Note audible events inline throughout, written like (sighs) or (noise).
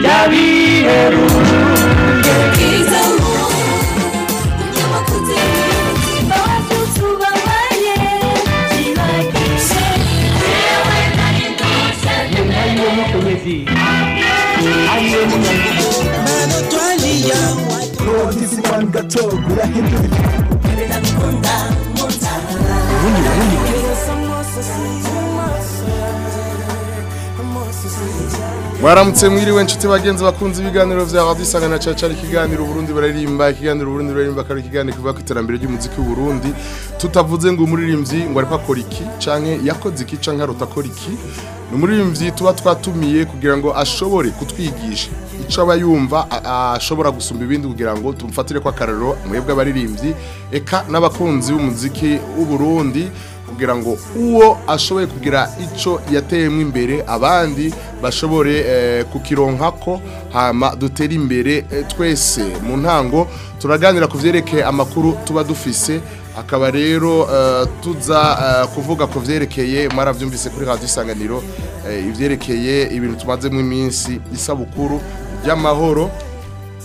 byabiheruje bwiza Mano twaliya. Nobody is one gato Gura hindu mwaramutse mwiriwe inshuti bagenzi bakunze ibiganiro vya radio isangana caca ari ikiganiro Burundi bararimba ikiganiro Burundi bararimba kari ikiganiro kivuga ku iterambere ry'umuziki w'u Burundi. Tutavuze ngo umuririmbyi ngo ariko akora iki canke yakoze iki canke arota akora iki? Ni umuririmbyi tuba twatumiye kugira ngo ashobore kutwigisha ico aba yumva ashobora gusumba ibindi kugira ngo tumfatire ko akararo mwebwe abaririmbyi eka n'abakunzi b'umuziki w'u Burundi. Kugira ngo uwo ashoboye kugira ico yateyemo imbere abandi bashobore eh, kukironkako hama dutere imbere eh, twese mu ntango. Turaganira ku vyerekeye amakuru tuba dufise. Akaba rero eh, tuza kuvuga ku vyerekeye mwaravyumvise kuri radio isanganiro ivyerekeye ibintu tumazemo iminsi isabukuru ry'amahoro.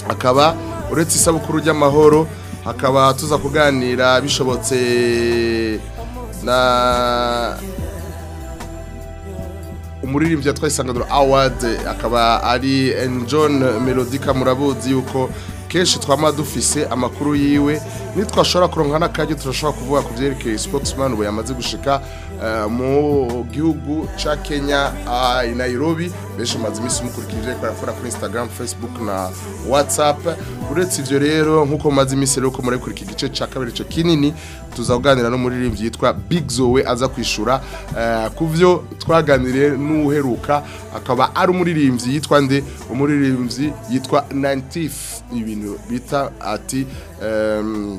Akaba uretse isabukuru ry'amahoro hakaba tuza kuganira bishobotse na umuririmbyi yatwaye isanganiro award akaba ari John Melodica murabuzi yuko kenshi twama dufise amakuru yiwe nitwashobora kuronka n'akajyo turashobora kuvuga ku vyerekeye sportsman ubu yamaze gushika mu gihugu ca Kenya ah, i Nairobi benshi maze imisi mukurikira ivyo ariko arakora kuri Instagram Facebook na WhatsApp. Uretse ivyo rero nk'uko maze imisi rero ko muri kuri iki gice ca kabiri cyo kinini tuzaganira no muririmbyi yitwa Big Zoe aza kwishura. Eh, kuvyo twaganiriye n'uheruka akaba ari umuririmbyi yitwa nde? Umuririmbyi yitwa 90 ibintu bita ati uh,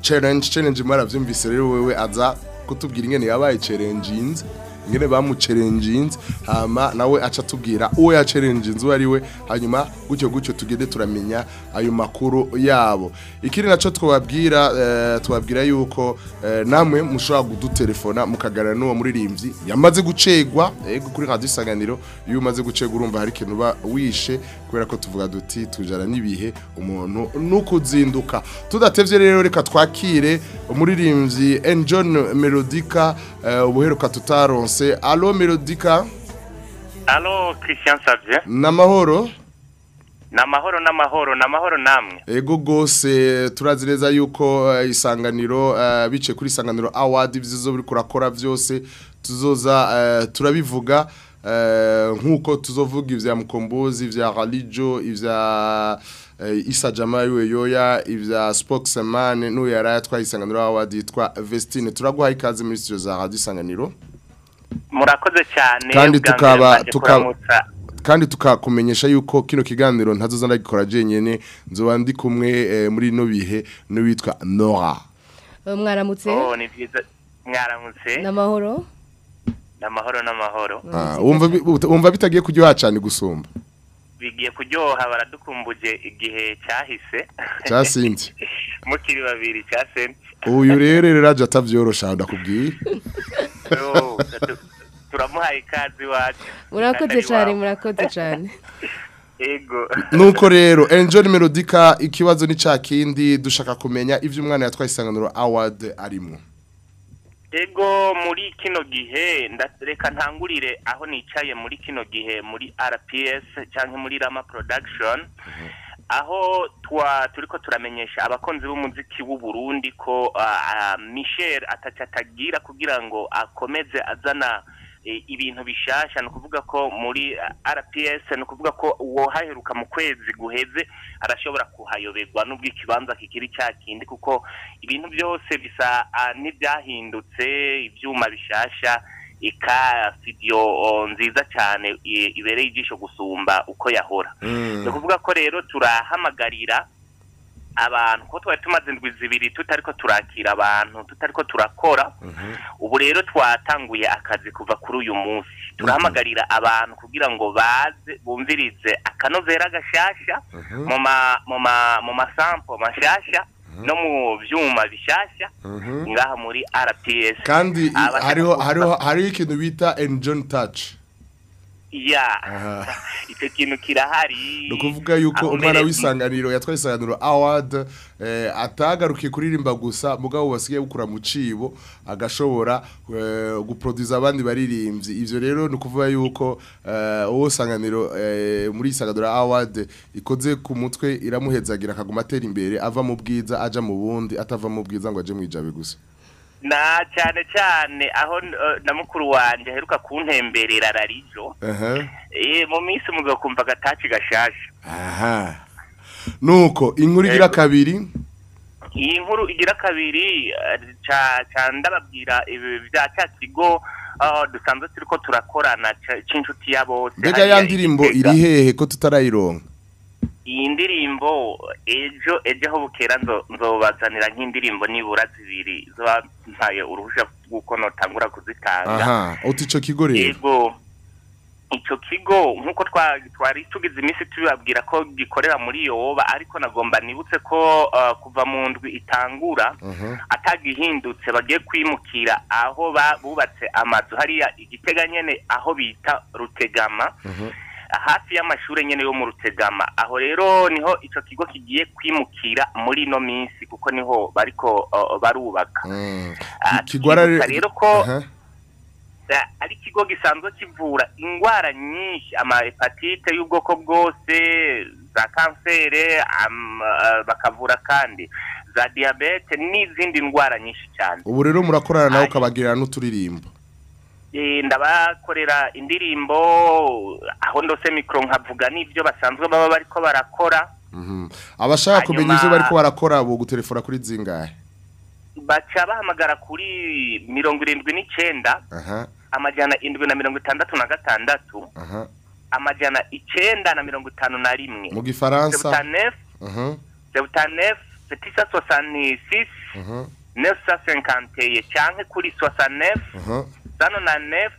challenge challenge mwaravyumvise rero wewe aza kutubwira ingene yabaye challenges ingene bamuchallenges hama nawe aca tubwira uwo ya challenges uwo ari we hanyuma gutyo gutyo tugende turamenya ayo makuru yabo. Ikindi naco twababwira eh, twababwira yuko eh, namwe mushobora kudutelefona mukaganira n'uwo muririmbyi. Yamaze gucegwa yego kuri radio isanganiro iyo umaze gucegwa urumva hari ikintu uba wishe kubera ko tuvuga duti tujana n'ibihe umuntu nukuzinduka tudatevye rero reka twakire umuririmbyi N. John Melodica eh, ubuheruka tutaronse. Allo Melodica Alo Christian Savye namahoro? Namahoro namahoro namahoro namwe. Ego gose turazi neza yuko eh, isanganiro eh, bice kuri isanganiro award ivyo buri kurakora vyose tuzoza turabivuga. Nk'uko tuzovuga ivya mukombozi ivya Ralijo ivya eh, Isa Jamayo yoya ivya spokesman n'uyu yari atwaye isanganiro yitwa Vestine. Turaguha ikaze muri studio za Radio Isanganiro. Murakoze cyane Kandi tukaba- kandi tukakumenyesha yuko kino kiganiro ntazoza ndagikora jenyene nzoba ndi kumwe eh, muri no bihe n'uwitwa Nora. Mwaramutse? Oh ni byiza. Mwaramutse. N'amahoro? Namahoro namahoro. Ah, wumva bitagiye kuryoha cyane gusumba. Bigiye kuryoha baradukumbuje igihe cyahise. Cyasinze (laughs) mukiri babiri cyasente uyu rero rero aje atavyorosha ndakubwiye tu- turamuhaye ikaze iwacu. Murakoze cyane murakoze cyane (laughs) ego nuko rero Angel Melodica ikibazo ni ca kindi dushaka kumenya ivyo umwana yatwaye isanganiro award arimo ego muri kino gihe reka ntangurire aho nicaye muri kino gihe muri rps cyangwa muri rama production. Aho twa turiko turamenyesha abakunzi b'umuziki w'u Burundi ko ah, ah, Michel ataca atagira kugira ngo akomeze azana ibintu bishasha ni ukuvuga ko muri RPS ni ukuvuga ko uwo haheruka mu kwezi guheze arashobora kuhayoberwa n'ubwo ikibanza kikiri cya kindi kuko ibintu byose bisa ah, n'ibyahindutse ibyuma bishasha ika studio nziza cyane ibereye ijisho gusumba uko yahora. Ni ukuvuga ko rero turahamagarira abantu ko twari tumaze indwi zibiri tutariko turakira abantu tutariko turakora ubu rero twatanguye akazi kuva kuri uyu munsi. Turahamagarira abantu kugira ngo baze bumvirize akanovera gashasha mu ma mu ma mu masampo mashasha no mu vyuma bishasha ngaha muri RPS kandi hariho ikintu bita John touch. Ya. (laughs) Icyo kintu kirahari. Ni ukuvuga yuko umwana w'isanganiro yatwaye isanganiro award eh, atagarukiye kuririmba gusa mugabo basigaye bukura mu cibo agashobora eh, guproduza abandi baririmbyi. Ivyo rero ni ukuvuga yuko eh, uwo sanganiro muri isanganiro award ikoze ku mutwe iramuhezagira akaguma atera imbere ava mu bwiza aja mu bundi atava mu bwiza ngo aje mu ijabe gusa. Na cyane cyane aho eh, na mukuru wanjye aheruka kuntemberera rarijo eh, mu minsi mugakumva agataci gashasha. Aha. Nuko inkuru igira Ego. kabiri? Iyi nkuru igira kabiri eh, ndababwira ibi bya cya kigo dusanzwe turiko turakorana ca- c'inshuti ya bose. Mbega ya ndirimbo iri hehe ko tutarayironka? Iyi ndirimbo ejo ejo aho bukera nzo- nzobazanira nk'indirimbo nibura zibiri zoba mpaye uruhusha rw'uko notangura kuzitanga. Aha uti ico kigo rero? Yego icyo kigo nk'uko twa- twari tugize iminsi tubibabwira ko gikorera muri yoba ariko nagomba nibutse ko uh, kuva mu ndwi itangura aha atagihindutse bagiye kwimukira aho ba- bubatse amazu. Hariya igitega nyene aho bita rutegama. Aha hafi y'amashuri nyene yo mu rutegama aho rero ni ho ico kigo kigiye kwimukira muri ino minsi kuko ni ho bariko barubaka. Mm. Ah, rero ko ari ikigo gisanzwe kivura indwara nyinshi. Amahepatite y'ubwoko bwose za kansere am- ah, bakavura kandi. Za diyabete n'izindi ndwara nyinshi cyane. Ubu rero murakorana nawe ukabagirira n'uturirimbo. Ndabakorera indirimbo aho ndose mikoro nkavuga n'ibyo basanzwe baba bariko barakora. Mhm. abashaka kumenya ivyo bariko barakora bo gutelefona kuri zingahe? Baca bahamagara kuri mirongo irindwi n'icenda aha. amajana indwi na mirongo itandatu na gatandatu aha. amajana icenda na mirongo itanu na rimwe. Mu gifaransa? Sebutanef setisa sosani nefsa senkanteye canke kuri sosanef sano na nef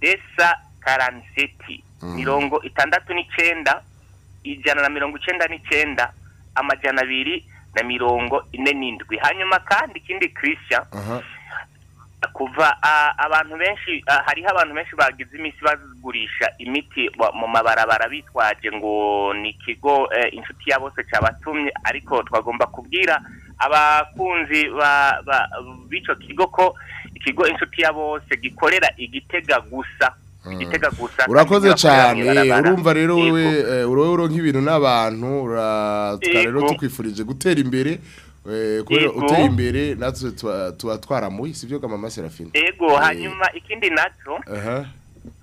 desa karanseti Mm. mirongo itandatu n'icenda ijana na mirongo icenda n'icenda amajana abiri na mirongo ine n'indwi. Hanyuma kandi ikindi christian aha. kuva abantu benshi hariho abantu benshi bagize iminsi bagurisha imiti mu mabarabara bitwaje ngo ni ikigo eh, inshuti ya bose cyabatumye ariko twagomba kubwira abakunzi ba- ba- b'ico kigo ko ikigo inshuti ya bose gikorera igitega gusa. Igitega gusa urakoze cyane. urumva rero Yego. wewe eh, urowe uronka ibintu n'abantu. Ura- twa rero Yego. tukwifurije gutera imbere eh, kubera Yego. uteye imbere natwe tuba- twaramuye sivyo ga mama Serafine ego hanyuma ikindi aha.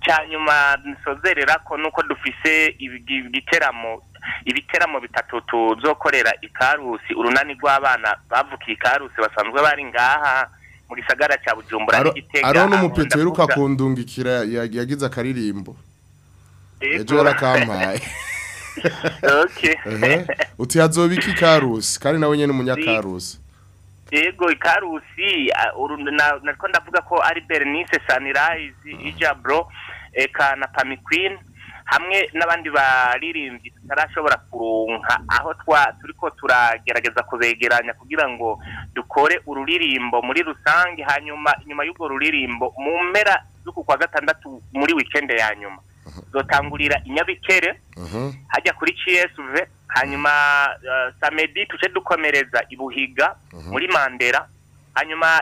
cyanyuma nsozerera ko nuko dufise ibiteramo ibiteramo bitatu tuzokorera ikarusi urunani rw'abana bavukiye ikarusi basanzwe bari ngaha. Mu gisagara cya bujumbura n'igitega. Aro aho n'umupeto heruka ndavuga- kundungikira ya- yagize akaririmbo. Ejo (laughs) Ehe. uti hazoba iki karusi? Kandi nawe nyene umunyakarusi ego ikarusi uru- na- nariko ndavuga ko ari bernice sunrise ijabro eka na pami queen. Hamwe n'abandi baririmbyi tutarashobora kuronka aho twa turiko turagerageza kubegeranya kugira ngo dukore ururirimbo muri rusange hanyuma inyuma y'urwo ruririmbo mu mpera z'uku kwa gatandatu muri wikende ya nyuma zotangurira inyabikere aha hajya kuri CSV hanyuma uh, samedi tuce dukomereza ibuhiga muri Mandera hanyuma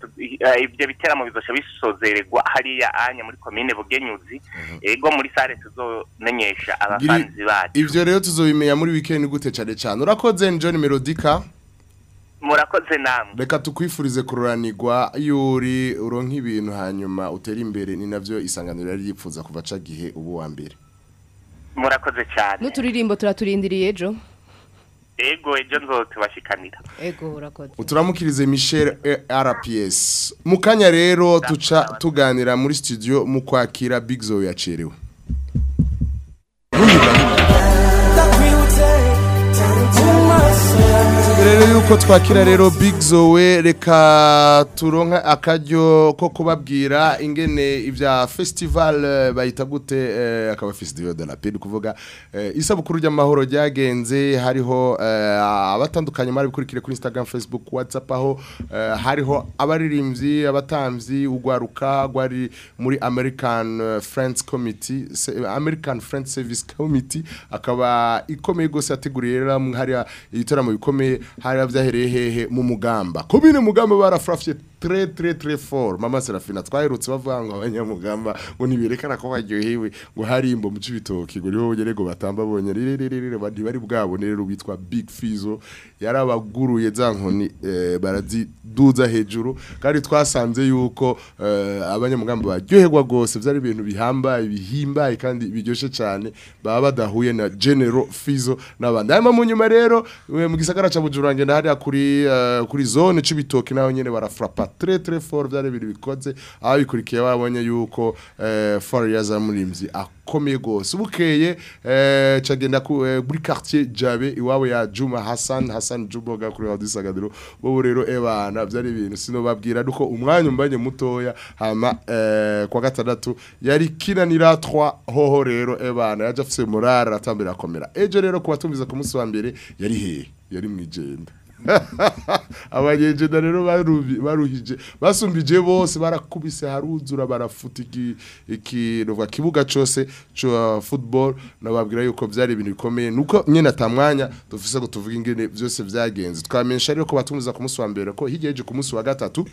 tu- eh, ibyo biteramo bizosha bisozererwa hariya anya muri komine Bugenyuzi ego muri sare tuzomenyesha abafanzi bacu. ivyo rero tuzobimenya muri weekend gute cane cane. Urakoze John Melodica murakoze namwe reka tukwifurize kururanirwa. Yuri uronka ibintu hanyuma utera imbere. Ni navyo isanganiro yari yipfuza kuva ca gihe ubu wa mbere. Murakoze cyane n'uturirimbo turaturindiriye ejo ego ejo nzotubashikanira ego urakoze. Turamukirize Michel RPS mu kanya rero tuca tuganira muri studio mu kwakira Big Zo yacerewe. Imbere yuko twakira rero Big Zoe reka turonka akaryo ko kubabwira ingene ibya festival eh, bayita gute eh, akaba festival de la paix kuvuga eh, isabukuru ry'amahoro ryagenze hariho abatandukanye mari bikurikire kuri Instagram Facebook WhatsApp aho hariho abaririmbyi abatamvyi ugwaruka gwari muri American Friends Committee American Friends Service Committee akaba ikomeye gose yateguriye rero hariya ibitaramo bikomeye hariya vyahereye hehe mu mugamba? Komine mugamba barafrafye. Très très très fort mama Serafina twaherutse bavuga ngo abanyamugamba ngo niberekana ko baryohewe ngo hari imbo mu cibitoki ngo ni ho bonyene ngo batamba bonye rirerere bandi bari bwabone rero bitwa Big Fizo. Yarabaguruye za nkoni eh, baraziduza hejuru. Kandi twasanze yuko eh, abanyamugamba baryoherwa gose vyari ibintu bihambaye bihimbaye kandi biryoshe cyane baba badahuye na General Fizo n'abandi. Hanyuma mu nyuma rero eh, mu gisagara ca Bujumbura ngenda hariya kuri eh, kuri zone c'ibitoki naho nyene barafrapa très très fort vyari ibintu bikoze ababikurikiye babonye yuko eh, Farias amurimvyi akomeye gose bukeye eh, cagenda ku eh, quartier Jabe iwabo ya Juma Hassan Hassan Juboga kuri Radio Sagadiro. Bo rero ebana vyari ibintu sino babwira duko umwanya umbanye mutoya hama kwa gatandatu yari kinanira 3 hoho rero ebana. Yaje afise morale atambira akomera. Ejo rero kubatumviza ku munsi wa mbere yari hehe yari mwijenda (laughs) abanyejenda rero baruhije. Basumbije bose barakubise haruzura barafuta iki iki novuga kibuga cose cyo football nababwira yuko byari ibintu bikomeye. Nuko nyene atamwanya dufise ngo tuvuge ingene byose vyagenze twamenyesha rero ko batumiza ku munsi wa mbere ko hirya yeje ku munsi wa gatatu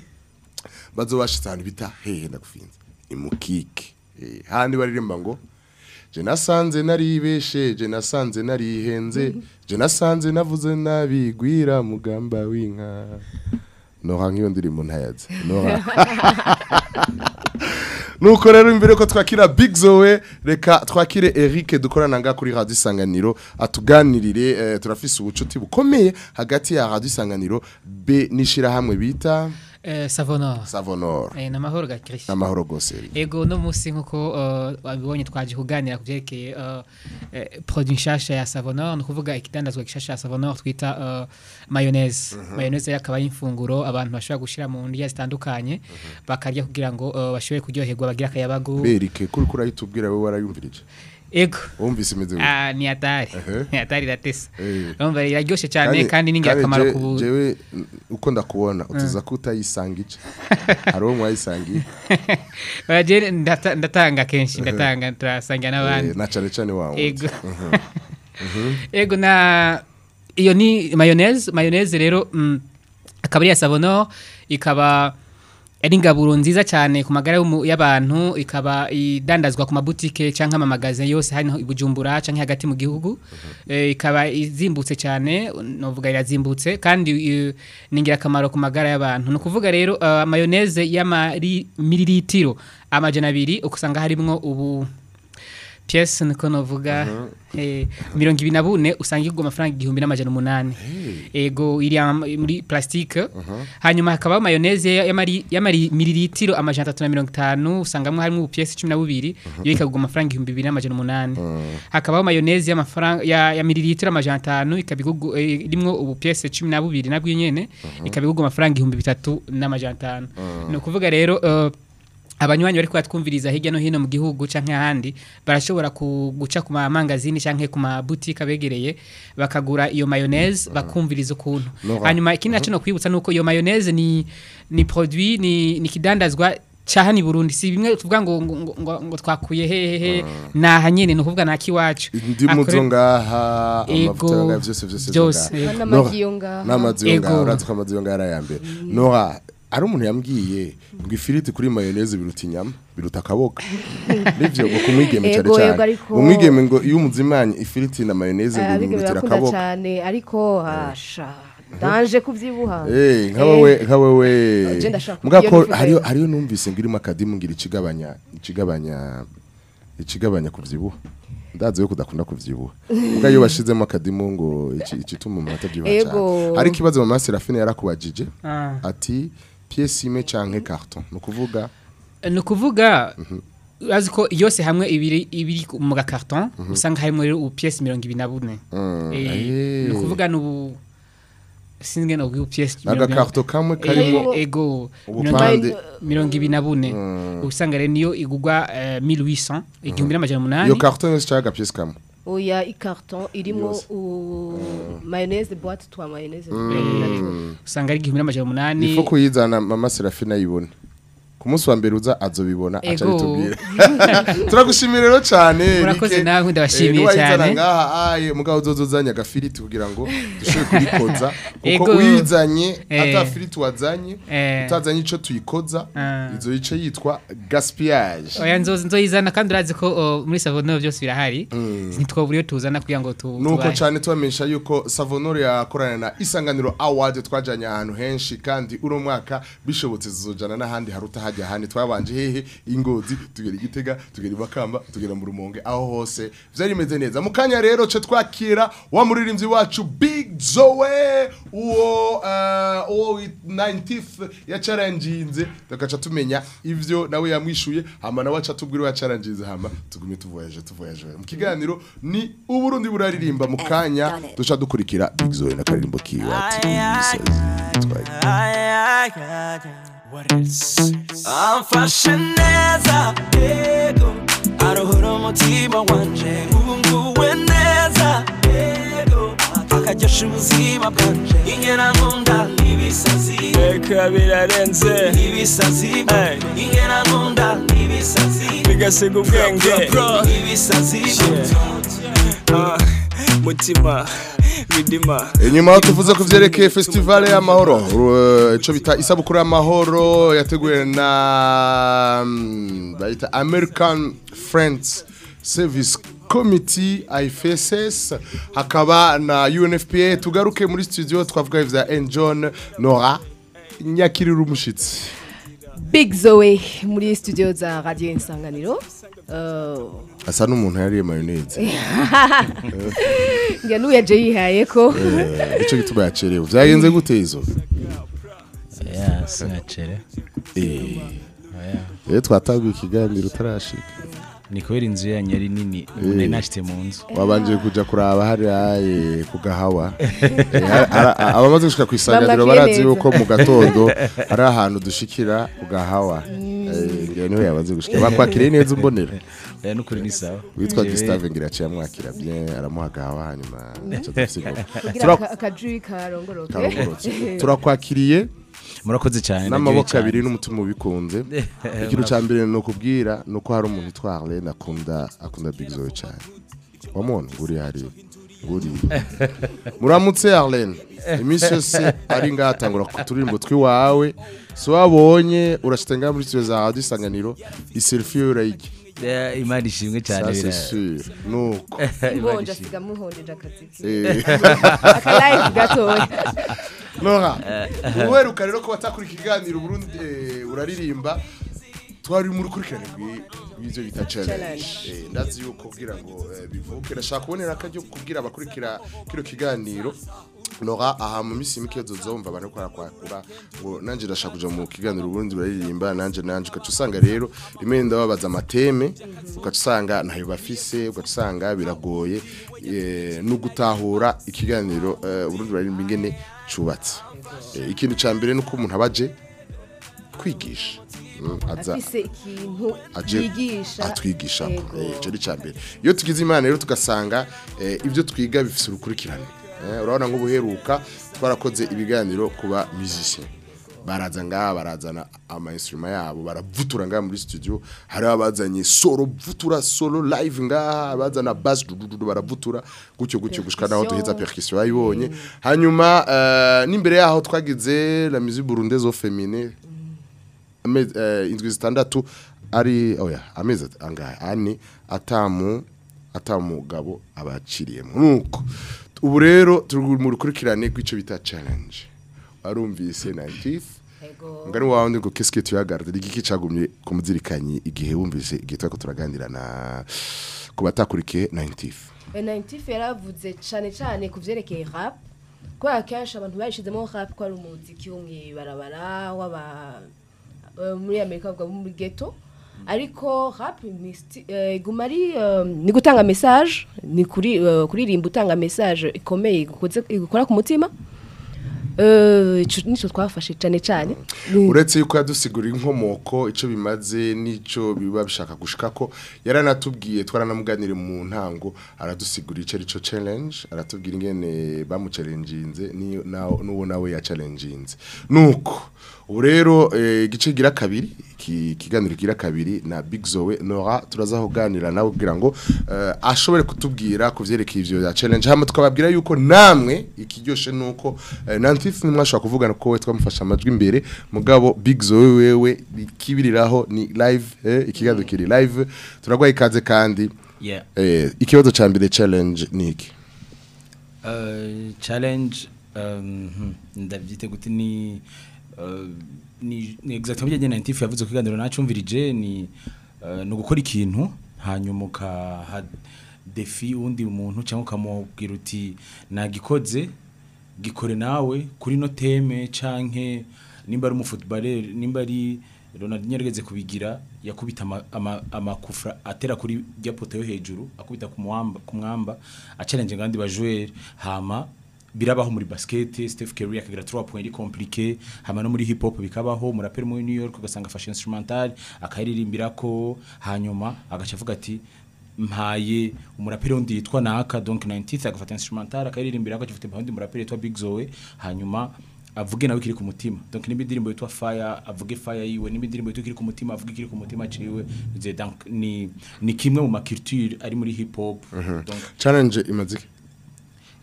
bazobashitse ahantu bita hehe ndagufinze. Imukike Eh, handi baririmba ngo je nasanze naribeshe je nasanze narihenze je nasanze navuze nabigwira mugamba w'inka. Noha nk'iyo ndirimbo ntayazi noha (laughs) nuko rero imbere ko twakira Big Zoe reka twakire Eric dukorana nga kuri Radio Isanganiro atuganirire eh, turafise ubucuti bukomeye hagati ya Radio Isanganiro be nishira hamwe bita Eh, Savonor. Savonor Eh, namahoro ga Christian. amahoro gose Eric. Ego no musi nk'uko uh, wabibonye twaje kuganira kuvyerekeye uh, eh, produit nshasha ya Savonor no kuvuga ikidandazwa gishasha ya Savonor twita uh, mayonnaise. Mayonnaise yakaba y'imfunguro abantu bashobora gushira mu ndya zitandukanye bakarya kugira ngo bashobore kuryoherwa bagira akayabagu. Berike kuri ahitubwira wewe warayumvirije Ego. wumvise imeze? Ah ni hatari. Ni hatari ratesa. Urumva iraryoshe cyane kandi ku jewe mm, uko ndakubona utuza ko utayisangije (laughs) hari uwo mwayisangiye Baje (laughs) ndatanga kenshi ndatanga turasangira n'abandi. Na cane cyane wawe Ego. (laughs) Ego na iyo ni mayonnaise, mayonnaise rero mm, akaba ari ya Savonor ikaba ari ingaburo nziza cyane ku magara y'abantu ikaba idandazwa ku mabutike cyangwa amamagaze yose hano i Bujumbura cyangwa hagati mu gihugu. Eh, ikaba izimbutse cyane novuga irazimbutse kandi eh, ni ingirakamaro ku magara y'abantu. Ni ukuvuga rero mayonnaise y'amari mililitiro amajana abiri ukusanga harimwo ubu pièce niko novuga eh mirongo ibiri na bune usanga igwa amafaranga igihumbi n'amajana umunani. Ego iri muri plastique. Hanyuma hakaba mayonnaise y'amari y'amari mililitiro amajana atatu na mirongo itanu. Usangamwo harimo pièce cumi na bubiri. Yo ikagwa amafaranga igihumbi bibiri n'amajana umunani. Hakabaho y'amafaranga ya, mililitiro amajana atanu. Ikaba eh, irimwo ubu pièce cumi na bubiri nabwo nyene. Ikaba igugwa amafaranga igihumbi bitatu n'amajana atanu. Ni ukuvuga rero eh, abanywanyi bari kwatwumviriza hirya no hino mu gihugu canke ahandi barashobora ku- guca ku mamangazini canke ku mabutike abegereye bakagura iyo mayonnaise bakumviriza ukuntu. Hanyuma ikindi naco no kwibutsa nuko iyo mayonnaise ni ni produit ni ni kidandazwa cyaha ni Burundi. Si bimwe tuvuga ngo ngo, twakuye hehe naha nyene no kuvuga naki wacu. Indimu zo ngaha amavuta vyose vyose byose, zo ngaha. ego. n'amagi yo ngaha n'amazi yo ngaha Ego. urazi ko amazi yo ngaha ari aya mbere. Nora ari umuntu yambwiye ngo ifiriti kuri mayonnaise biruta inyama biruta akaboga. (laughs) Nivyo ngo kumwigeme cyane cyane. ariko- umwigeme ngo iyo umuzimanye ifiriti na mayonnaise ngo abiga bimurutira birakunda akaboga. cyane ariko hasha danje kubyibuha. Eh, nka wewe nka wewe Je ndashaka mbwa iyo ko nifuza hariyo yo. hariyo numvise ngirimo akadimu ngira ikigabanya ikigabanya ikigabanya kuvyibuha ndazi yo kudakunda kuvyibuha mbwa iyo bashizemo akadimu ngo iki ikituma umuntu atavyibuha Ego. cyane. Hari ikibazo mama Serafine yarakubajije Ah. ati pièce imwe canke carton. No kuvuga ni ukuvuga urazi ko yose hamwe ibiri ibiri mu gakarton usanga harimo rero ubu pièce mirongo ibiri na bune. Mm, Eh, eh. ni ukuvuga n'ubu sinzi ngene ubwo pièce agakarito kamwe karimo ego ubupande. mirongo ibiri na bune. Usanga rero niyo igugwa eh, 1800 igihumbi n'amajana umunani iyo karito yose cyangwa agapiyesi kamwe oya ikarton irimo mayonnaise boîte twa mayonnaise. Usanga ari igihumbi n'amajana umunani. Ifu kuyizana mama serafina ayibone. Ku munsi wa mbere uza azobibona aca bitubwira (laughs) turagushimira rero cyane Murakoze Eric. nawe, ndabashimiye Eh, cyane. ngaha aye mugabo uzoza uzanye agafiriti kugira ngo dushobore kuyikoza (laughs) kuko uyizanye Eh. ata firiti wazanye Eh. utazanye ico tuyikoza Ah. izo yice yitwa gaspillage oya nzozi nzoyizana kandi urazi ko oh, muri savonoro byose birahari ntitwabura iyo tuzana kugira ngo tu nuko cyane tubamenyesha yuko savonore yakorana na isanganiro award twajanye ahantu henshi kandi uno mwaka bishobotse zizojana n'ahandi haruta hajya ahandi twabanje hehe ingozi tugera igitega tugera imakamba tugera mu rumonge aho hose vyari bimeze neza mu kanya rero ce twakira wa muririmbyi wacu big zoe uwo uh, uwo 90th yacaranginze tugaca tumenya ivyo nawe yamwishuye hama nawe aca tubwira yacaranginze hama tugume tuvoyaje tuvoyaje mu kiganiro ni uburundi buraririmba mu kanya duca dukurikira big zoe na karirimbo kiwe ati "Ibisazi." Amfashe neza yego aruhura umutima wanje. Ubunguwe neza yego akagesha ubuzima bwanje ingena nkunda ibisazi reka birarenze ibisazi ingena nkunda ibisazi bigasiga ubwenge ibisazi mutima. Inyuma tuvuze ku vyerekeye festival y'amahoro uh, ico bita isabukuru y'amahoro yateguwe na mm, bayita American Friends Service Committee IFSS hakaba na UNFPA tugaruke muri studio twavuga vya Enjon Nora nyakirira umushitsi big zoe muri studio za radio insanganiro. Uh, asa n'umuntu yariye mayonnaise. (laughs) Nge n'uyaje yihaye ko Eh, ico gituma yacerewe. Vyagenze gute izo? Ya sinacere. Eh. Eh twataguye ikiganiro utarashika. Ni kubera inzu yanyu ari nini nari nashite mu nzu. Wabanje kuja kuraba hariya eh, ku gahawa. (laughs) Eh, abamaze gushika ku isanganiro barazi yuko mu gatondo (laughs) ari ahantu dushikira ku gahawa. Eh, ngira ni ho yabaze gushika. Bakwakiriye neza umbonera (laughs) oya nukuri ni sawa. Witwa Gustave ngira aciye amwakira bien aramuha gahawa hanyuma aca karongorotse. Turakwakiriye. Murakoze. Cyane. N'amaboko abiri n'umutima ubikunze (laughs) ikintu cya mbere ni ukubwira ni uko hari umuntu Arlene akunda akunda Big Zoe cyane. Wamubona? Nguri hari nguri. (laughs) Muramutse Arlene. Iminsi yose ari ngaha atangura ku turirimbo tw'iwawe. Si wabonye urashite ngaha muri studio za radio isanganiro iselfie urayijya Eh, imana ishimwe cyane nuko (laughs) ishimwe. asiga muhonjeje akazi Eh, (laughs) akalive gatoya. (laughs) Nora uweruka rero ko watakura ikiganiro Burundi eh, uraririmba twari muri kurikirane rw'ivyo bita challenge. Eh, ndazi yuko kugira ngo eh, bivuke. Ndashaka kubonera akaryo kubwira abakurikira kino kiganiro. Nora aha mu misi mike zozomva abantu ko kwakura ngo nanje ndashaka kuja mu kiganiro Burundi uraririmba nanje nanje ukaca usanga rero rimwe ndababaza amateme ukaca usanga ntayo bafise ukaca usanga biragoye eh, no gutahura ikiganiro eh, Burundi uraririmba ingene cubatse. Eh, ikintu ca mbere nuko umuntu abaje kwigisha. Mm, atwigisha. Ico ni ca mbere. Iyo tugize imana rero tugasanga ibyo twiga bifise urukurikirane. Urabona nk'ubuheruka twarakoze ibiganiro kuba musicien baraza ngaha barazana ama instrument yabo baravutura ngaha muri studio. Hari abazanye solo vutura solo live ngaha bazana bass dududu baravutura gutyo gutyo gushika naho duheza percussion bayibonye. Hanyuma eh, n'imbere yaho twagize la musique burundaise au féminin. Amezi eh, indwi zitandatu ari oya amezi at- angahe? Ane atamu atamugabo abaciriyemo. Nuko ubu rero turi mu rukurikirane rw'ico bita challenge. Warumvise 90th Yego. ngari wawe ndi ngo qu'est-ce que tu as gardé igiki cagumye ku muzirikanyi igihe wumvise igihe twako turaganira na ku batakurikiye 90th N90 yaravuze cyane cyane ku vyerekeye rap. Kubera kenshi abantu bayishizemo rap ko ari umuziki wo mw'ibarabara w'aba eh, muri amerika bavuga muri ghetto. Ariko sti- eh, iguma ari eh, ni gutanga message ni eh, kuririmba utanga message ikomeye igukora ku mutima. Nico twafashe cane cane. Uretse yuko yadusigurira inkomoko icyo bimaze n'icyo biba bishaka gushika ko yaranatubwiye twaranamuganire mu ntango aradusigurira icyo ari cyo challenge aratubwira ingene na- n'uwo nawe yacalenjinze nuko ubu rero igice gira kabiri kiganiro gira kabiri na Big Zoe. Nora turaza kuganira nawe kugira ngo eh, ashobore kutubwira ku vyerekeye ivyo ya challenge. Hama tukababwira yuko namwe ikiryoshe nuko eh, nantif nimwashobora kuvugana ko twamufasha amajwi imbere. Mugabo Big Zoe wewe ikibiriraho ni live eh, ikiganiro kiri live. Turagwaye ikaze kandi. Yeah. eh, ikibazo ca mbere challenge ni iki? Uh, challenge um, hmm, ndavyite ni ni, ni exactement bijyanye na NTF yavuze ko iganiro nacumvirije ni uh, no gukora ikintu hanyuma ukaha defi undi umuntu cyangwa ukamubwira uti nagikoze gikore nawe kuri no teme canke nimba ari umufootballer nimba ari Ronaldinho yarigeze kubigira yakubita ama- ama- amakufra atera kuri rya poto yo hejuru akubita ku mwamba ku mwamba achallenge ngandi ba joueur hama birabaho muri basket Steph Curry akagira 3 points compliqué hama no muri hip hop bikabaho muraperi muri New York ugasanga afashe instrumental akayiririmbira ko hanyuma agaca avuga ati mpaye. Umuraperi wundi yitwa naka donc 90th agafata instrumental akayiririmbira ko afite undi muraperi yitwa Big Zoe hanyuma avuge nawe kiri ku mutima. Donc nimba indirimbo yitwa fire avuge fire yiwe nimba indirimbo yitwa kiri ku mutima avuge kiri ku mutima ciwe ni ni kimwe mu ma culture ari muri hip hop donc challenge Ego,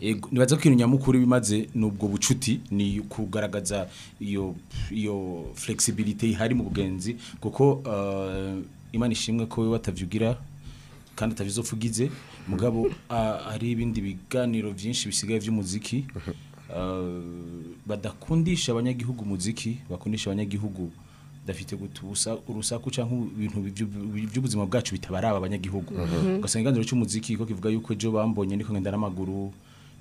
nibaza ko ikintu nyamukuru bimaze nubwo bucuti ni kugaragaza iyo iyo flexibility ihari mu bugenzi kuko uh, imana ishimwe ko we watavyugira kandi atavizofugize mugabo hari ibindi biganiro byinshi bisigaye by'umuziki uh, badakundisha abanyagihugu umuziki bakundisha abanyagihugu dafite gutusa urusaku cyangwa ibintu by'u- by'ubuzima bwacu bitabaraba abanyagihugu. Ugasanga iganiro cy'umuziki ko kivuga yuko ejo bambonye ndiko ngenda n'amaguru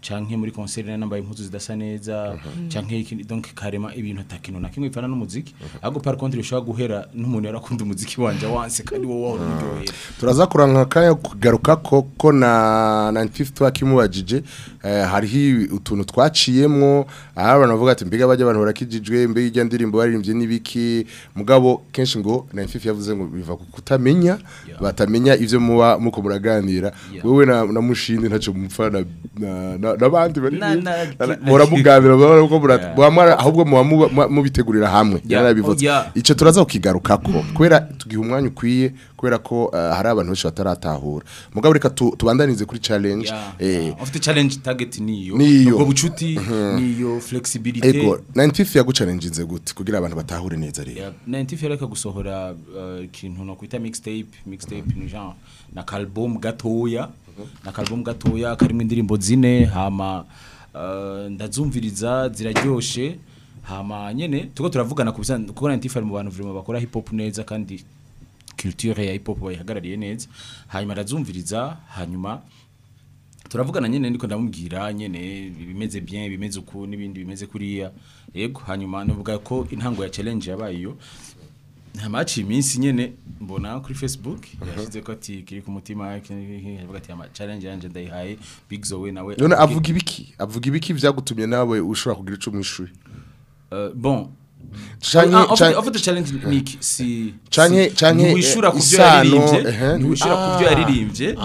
canke muri concert nambaye impuzu zidasa neza canke iki- donc karema ibintu atakintu na kimwe bipfana n'umuziki. Ahubwo par contre bishobora guhera n'umuntu yarakunda umuziki wanje wanse kandi wowe wahora uryohera turaza kuranka kanya kugaruka koko na 95 wakimubajije eh, hariho utuntu twaciyemwo. Aho abantu bavuga ati mbega bajya abantu barakijijwe mbega ijya ndirimbo baririmbye n'ibiki? Mugabo kenshi ngo 95 yavuze ngo biva ku kutamenya batamenya ivyo muba muko muraganira. Wewe na, mushindi ntaco mupfa na na- na- n'abandi bari muramuganira ahubwo muba mubitegurira hamwe. Icyo turaza kukigarukako kubera tugiha umwanya ukwiye kubera ko uh, hari abantu benshi bataratahura. Mugabo reka tu, tubandanize kuri challenge. Eh yeah. ufite challenge target niyo Niyo. ubwo bucuti niyo flexibility. Ego 95 yaguchallenginze gute kugira abantu batahure neza rero. Yeah, 90 yareka gusohora uh, ikintu no kwita mixtape. Mixtape ni genre. Na album gatoya. Na album gatoya karimo indirimbo zine hama uh, ndazumviriza ziraryoshe hama nyene tuko turavugana ku bisanzwe kuko 90 ari mu bantu vraiment bakora hip hop neza kandi culture ya hip hop bayihagarariye neza. Hanyuma ndazumviriza hanyuma turavugana nyene ndiko ndamubwira nyene bimeze bien bimeze uku n'ibindi bimeze kuriya. Yego hanyuma navuga ko intango ya challenge yabaye iyo. Hamaci iminsi nyene mbona kuri Facebook yashize ko ati kiri ku mutima avuga ati ama challenge yanje ndayihaye Big Zoe nawe none avuga ibiki? Avuga ibiki vyagutumye nawe ushobora kugira ico mwishuri Uh, bon canke Ah, en fait challenge ni iki? si Canke- canke, eh, ku byo isano, yaririmbye ehe. ntiwishura ku byo Ah. yaririmbye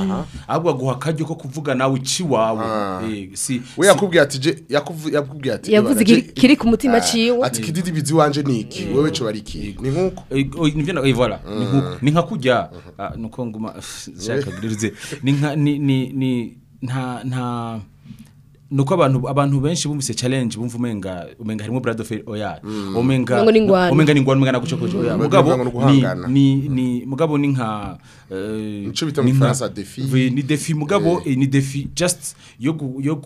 ahubwo aguha akaryo ko kuvuga nawe ici wawe Ah. Eh, si we yakubwiye ati je yakubwiye ati yavuze "Ebana, ikiri- je- kiri ku mutima Ah, ciwe. Ati kididi bizi wanje ni iki wewe co bari iki ni nk'uko Eh, oh, nivyo na- eh, voilà. Ni nk'uko ni nka kurya ah, nuko nguma (sighs) shaka girize ni nka ni ni ni nta nta nuko abantu abantu benshi bumvise challenge bumva umenga umenga harimo brad of oya. Umenga umenga ni ngwano. Umenga nagucokoje oya. Mugabo ni ni mugabo ni nka eh, Ico bita mu défi. Oui, ni defi mugabo eh, ni defi just yo yo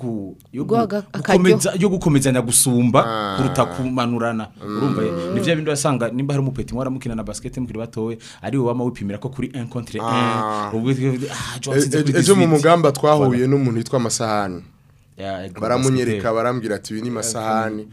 yo gukomeza yo gukomezanya gusumba Ah. kuruta kumanurana. Urumva ni vya bindi wasanga nimba hari umupeti mwara mukina na basket mukiri batowe ari wowe wama wipimira ko kuri 1 contre 1 Ah. ubwo ah ejo mu 18. mugamba twahuye n'umuntu yitwa amasahani baramunyereka barambwira ati ibi ni masahani.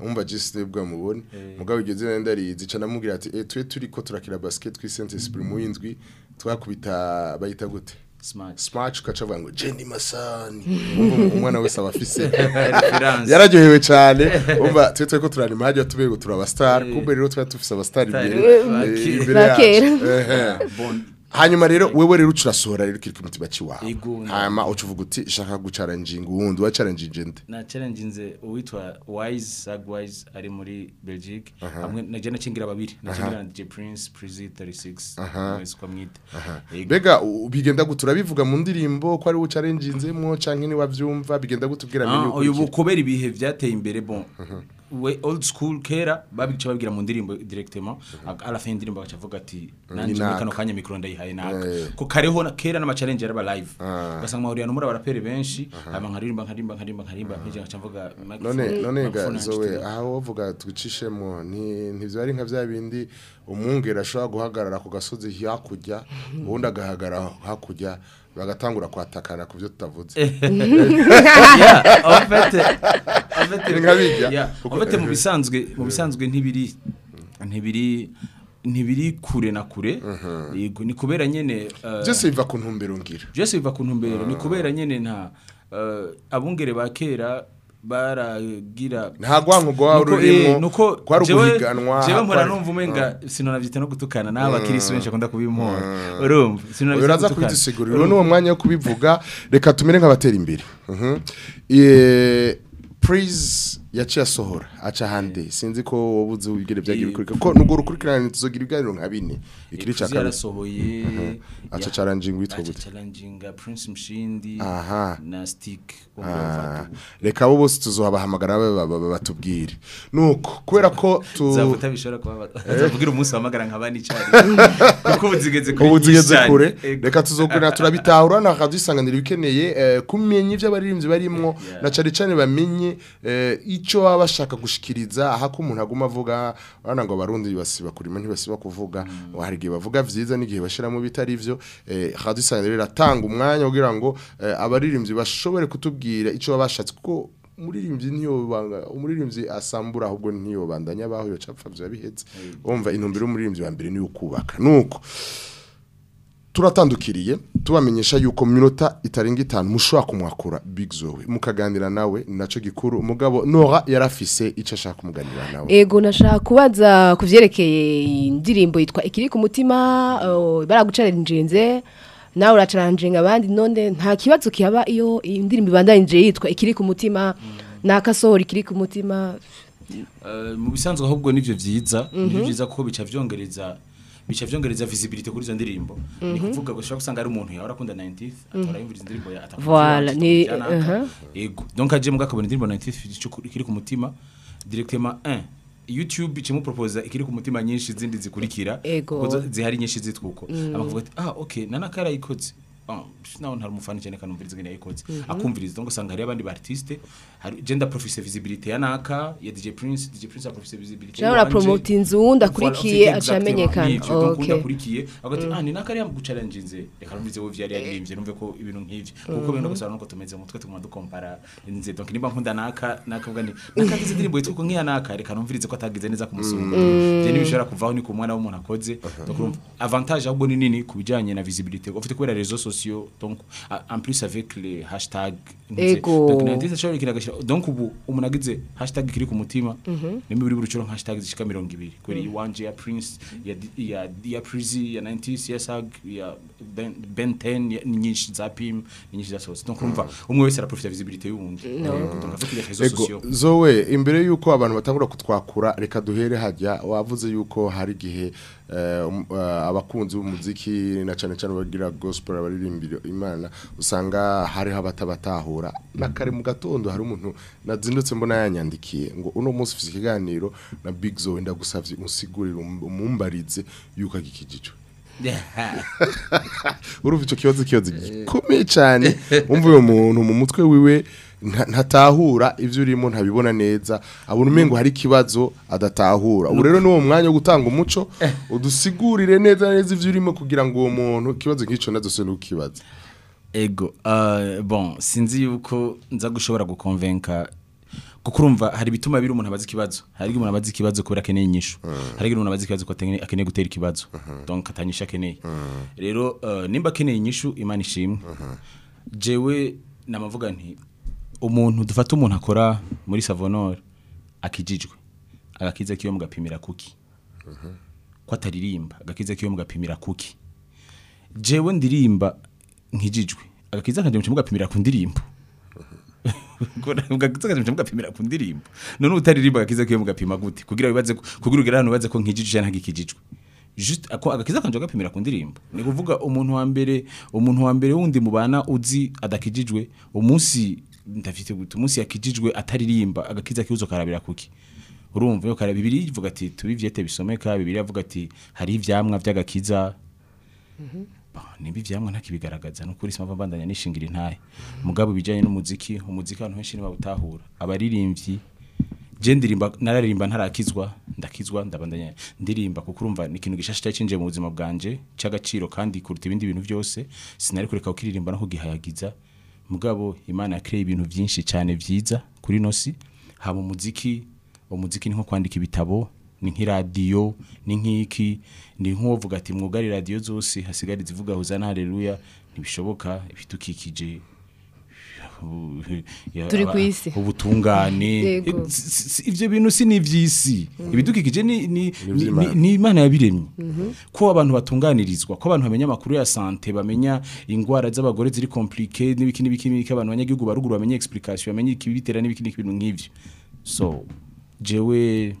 umva jisite bwamubone mugabo igeze nenda ndarizi ca namubwira ati eh twe turiko turakira basket kuri Saint Esprit mu indwi twakubita bayita gute? Smart smart ukaca avuga ngo Jenny Masani (laughs) umwana wese aba afise. (laughs) Yararyohewe cyane (laughs) umva twe twe ko turanima hajya tubego turaba star kumbe rero twa tufise aba star Star, imbere eh, eh, imbere yacu. Hanyuma rero wewe rero ucurasohora rero kiri ku mutima ciwawe Ego. hanyuma ucuvuga uti shaka gucaranginga uwundi wa challenge nde? Na challenge uwitwa Wise Sagwise ari muri Belgique. Hamwe na jana cingira babiri. Na cingira na Prince Prezi 36 mwese kwa mwite. Yego. Bega bigenda gutura bivuga mu ndirimbo ko ari nzemwo canke ni wavyumva? Bigenda gutubwira Ah, menye uyu bukobera ibihe byateye imbere bon. We old school kera babica babwira mu ndirimbo directement à la fin y'indirimbo bakavuga ati nanje kano kanya mikro ndayihaye naka ko kareho na- kera n'ama challenge yaraba live. Ah. ugasanga mahurira no muri abaraperi benshi hama nkaririmba nkaririmba nkaririmba nkaririmba nkije ngaca mvuga none microphone- none microphone ga yanje zowe turi- aho wovuga twicishemo nti ntivyo ari nka vya bindi umwungera ashobora guhagarara ku gasozi hakurya ubundi agahagarara hakurya bagatangura kwatakana ku byo tutavuze. (laughs) En (laughs) fait, mu bisanzwe mu bisanzwe ntibiri ntibiri ntibiri kure na kure. Yego ni kubera nyene byose biva ku ntumbero ngira. byose biva ku ntumbero. Ni kubera nyene nta abungere ba kera baragira nta gwanko gwa Nuko, eh, rurimo nuko uguhiganwa jewe mpora numva umenga sinonavyita no gutukana n'abakirisi benshi akunda kubimpora urumva Oya, sinonavyita uraza kubidusigurira uwo ni uwo mwanya wo kubivuga reka tumere nk'abatera imbere. Mhm. Eh, praise yaciye asohora aca hande sinzi ko wabuze ubigere byagiye Eh, bikurikira ko nubwo rukurikirana tuzogira ibiganiro nka bine. Ikiri Ikuzi cya kabiri. yarasohoye. Aca challenging witwa gute? challenging Prince Mshindi Aha. na Stick Ah, reka abo bose tuzobahamagara batubwire. Nuko kubera ko tu zavuta bishobora kuba bazavugira umunsi wahamagara nka bane icari (laughs) kuko ubu zigeze kuri ubu zigeze nyinshi kure. Cyane. Ego. reka tuzokura turabitahura na dusanganira ibikeneye eh, kumenya ibyo abaririmbyi barimwo Yeah. na cane cane bamenye ico baba bashaka gushikiriza aha ko umuntu aguma avuga urabona ngo abarundi basiba kurima ntibasiba kuvuga. Hari igihe bavuga vyiza n'igihe bashiramo bitari vyo. Eh, dusanganira iratanga umwanya kugira ngo eh, abaririmbyi bashobore kutubwira ico baba bashatse kuko umuririmbyi umuririmbyi asambura ahubwo ntiyobandanya abaho yo capfa vyo bihetse wumva intumbero y'umuririmbyi wa mbere niyo kubaka nuko turatandukiriye tubamenyesha yuko mu minota itarenga itanu mushobora kumwakura big zoe. Mukaganira nawe ni na cyo gikuru. Umugabo nora yarafise icyo ashaka kumuganira nawe. Ego nashaka kubaza ku byerekeye indirimbo yitwa ikiri ku mutima baragucarenjinze nawe uracaranjinga abandi none nta kibazo kihaba iyo iyi ndirimbo ibandanyije yitwa ikiri ku mutima nakasohora ikiri ku mutima Eh, mu bisanzwe ahubwo nivyo vyiza nivyo vyiza kuko bica vyongereza bica vyongereza visibility kuri izo ndirimbo. Ni kuvuga ushobora gusanga ari umuntu yahora akunda 90th atora yumviriza indirimbo ya Voilà, ni- uh-huh. ego donc aje mu gakabona indirimbo 90th ico- ikiri ku mutima. Directement 1 YouTube ikimu proposa ikiri ku mutima nyinshi zindi zikurikira. Kuko zihari nyinshi zitwuko amavuga ati ah okay nanaka yarayikoze Ah, nawe ntari umufana cyane kanumviriza ngene yayikoze akumviriza donc usanga hari abandi ba artiste hari gender profile visibility ya naka ya DJ Prince DJ Prince profile visibility Cyangwa urapromote inzu wundi akurikiye aca amenyekana. Okay. akurikiye agati ah ni naka ari gucalenjinze reka numvize wo vyari yaririmbye numve ko ibintu nk'ivyo. Kuko bino gusa nuko tumeze mu mutwe tuguma dukompara nze. Donc nimba nkunda naka nakavuga ni naka ngize indirimbo yitwa nk'iya naka. Reka numvirize ko atagize neza kumusumba je nibishobora kuvaho ni ku mwana w'umuntu akoze. Donc urumva avantage ahubwo ni nini ku bijanye na visibilité. Ufite kubera réseaux sociaux. Donc en plus avec les hashtags ntuze. Ego. donc nanditse ashobora ikintu agashira donc ubu umuntu agize hashtag kiri ku mutima nimba buri buri curo nka hashtag zishika mirongo ibiri. Kubera iyi wanje ya prince ya ya ya prizi ya 90s ya sag ya ben, ben 10 ya- ni nyinshi za pim ni nyinshi za sose donc urumva umwe wese araprofita visibilité y'uwundi. Donc afite les réseaux Ego, sociaux. Zowe imbere yuko abantu batangura kutwakura reka duhere hajya wavuze yuko hari eh, abakunzi b'umuziki na cyane cyane bagira gospel abaririmbira imana usanga hariho abatabatahura na kare mu gatondo hari umuntu nazindutse mbona yanyandikiye ngo uno munsi ufite ikiganiro na big zowe ndagusavye unsigurire um- umumbarize yuko agikijijwe. (laughs) Urumva icyo kibazo kibazo gikomeye cyane umva uyu muntu mu mutwe wiwe ntatahura ibyo urimo ntabibona neza. Abona umengo hari ikibazo adatahura. Ubu rero ni uwo mwanya wo gutanga umuco udusigurire neza neza ibyo urimo kugira ngo uwo muntu ikibazo nk'icyo nadose n'ukibaza ego uh, bon sinzi yuko nza gushobora gukonvenka kuko urumva hari bituma biri umuntu abaza ikibazo. Hari igihe umuntu abaza ikibazo kubera akeneye inyishu. Hari igihe umuntu abaza ikibazo ko akeneye gutera ikibazo. Donc atanyisha akeneye. Rero eh, nimba akeneye inyishu imana ishimwe. Jewe namavuga nti umuntu dufata umuntu akora muri savonore akijijwe. Agakiza kiyo mugapimira kuki? Ko ataririmba agakiza kiyo mugapimira kuki? Jewe ndirimba nkijijwe. Agakiza kanje mugapimira ku ndirimbo. (laughs) Muce mugapimira ku ndirimbo. None utaririmba agakiza kiyo mugapima gute? Kugira bibaze ko- kugira ugera hano bibaze ko nkijijwe cyangwa nkikijijwe. Just ako agakiza kanje gapimira ku ndirimbo. Ni kuvuga umuntu wa mbere umuntu wa mbere wundi mubana uzi adakijijwe umunsi ndafite gute umunsi yakijijwe ataririmba. Agakiza kiuzo karabira kuki? Urumva yo kara bibiri ivuga ati tubi vyete bisomeka. Bibiri avuga ati hari ivyamwa vy'agakiza. Bah, nimba ivyamwa ntakibigaragaza. Nukuri simava bandanya nishingira intahe. Mugabo bijanye n'umuziki umuziki abantu henshi ntibawutahura. Abaririmbyi ndirimba nararirimba ntarakizwa ndakizwa ndabandanya ndirimba. Kuko urumva ni ikintu gishasha cyari cinjiye mu buzima bwanje cy'agaciro kandi kuruta ibindi bintu byose sinari kureka kukiririmba no kugihayagiza. Mugabo imana yakreye ibintu byinshi cyane vyiza kuri nosi haba umuziki umuziki ni nko kwandika ibitabo ni nk'iradiyo ni nk'iki ni nk'uwovuga ati mwugari radiyo zose hasigare zivuga huzana haleluya ntibishoboka ibidukikije ya- Turi aba- kw'isi. ubutungane. (laughs) Eh, ivyo bintu si n'ivy'isi ibidukikije ni imana yabiremye. Ko abantu batunganirizwa ko abantu bamenya amakuru ya sante bamenya ingwara z'abagore ziri komplike n'ibiki n'ibiki n'ibiki abantu abanyagihugu baruguru bamenya explication bamenya ikibitera n'ibiki n'ibiki bintu nk'ivyo. So jewe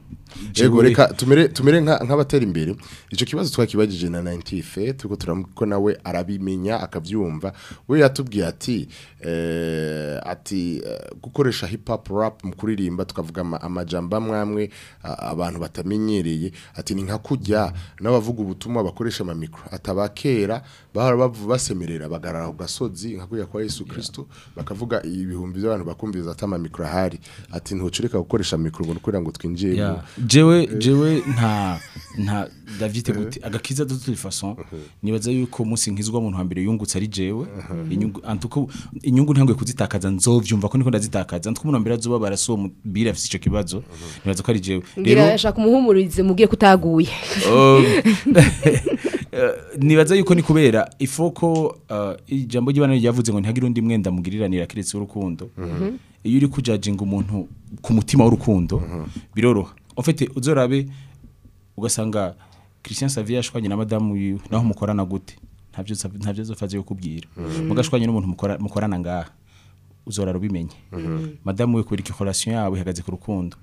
Ego reka tumere tumere nka nk'abatera imbere. Ico kibazo twakibajije na 90 turiko turamuko nawe arabimenya akavyumva. We yatubwiye ati eh, ati eh, gukoresha hip hop rap mu kuririmba tukavuga ama- amajambo amwamwe abantu batamenyereye. Ati ni nka kujya n'abavuga ubutumwa bakoresha ama micro. Atabakera bahora bavu basemerera bagarara ku gasozi nka kujya kwa Yesu Kristo bakavuga ibihumbi by'abantu bakumviza atama micro ahari ati ntucureka gukoresha micro ngo kugira ngo twinjiye mu- Yeah. jewe jewe nta nta David gute agakiza de toute façon nibaza yuko umunsi nkizwa umuntu wa mbere yungutse ari jewe. Inyungu antuko inyungu ntangoye kuzitakaza nzovyumva ko niko ndazitakaza. Antuko umuntu wa mbere azoba baraso bira afite ico kibazo. Nibaza ko ari jewe. Ngira ashaka umuhumurize mubwiye kutaguye (laughs) eh, nibaza yuko ni kubera ifoko ijambo ry'ibana ryavuze ngo ntihagire undi mwenda mugiriranira kiretse urukundo. Iyo uri kujajinga umuntu ku mutima w'urukundo biroroha. En fait uzorabe ugasanga Christian Xavier yashwanye na madamu wiwe naho mukorana gute? Ntavyo ntavyo zofaze yo kubwira. Mugashwanye n'umuntu mukora mukorana ngaha. Uzora rubimenye madamu we kubera relation yabo ihagaze ku rukundo.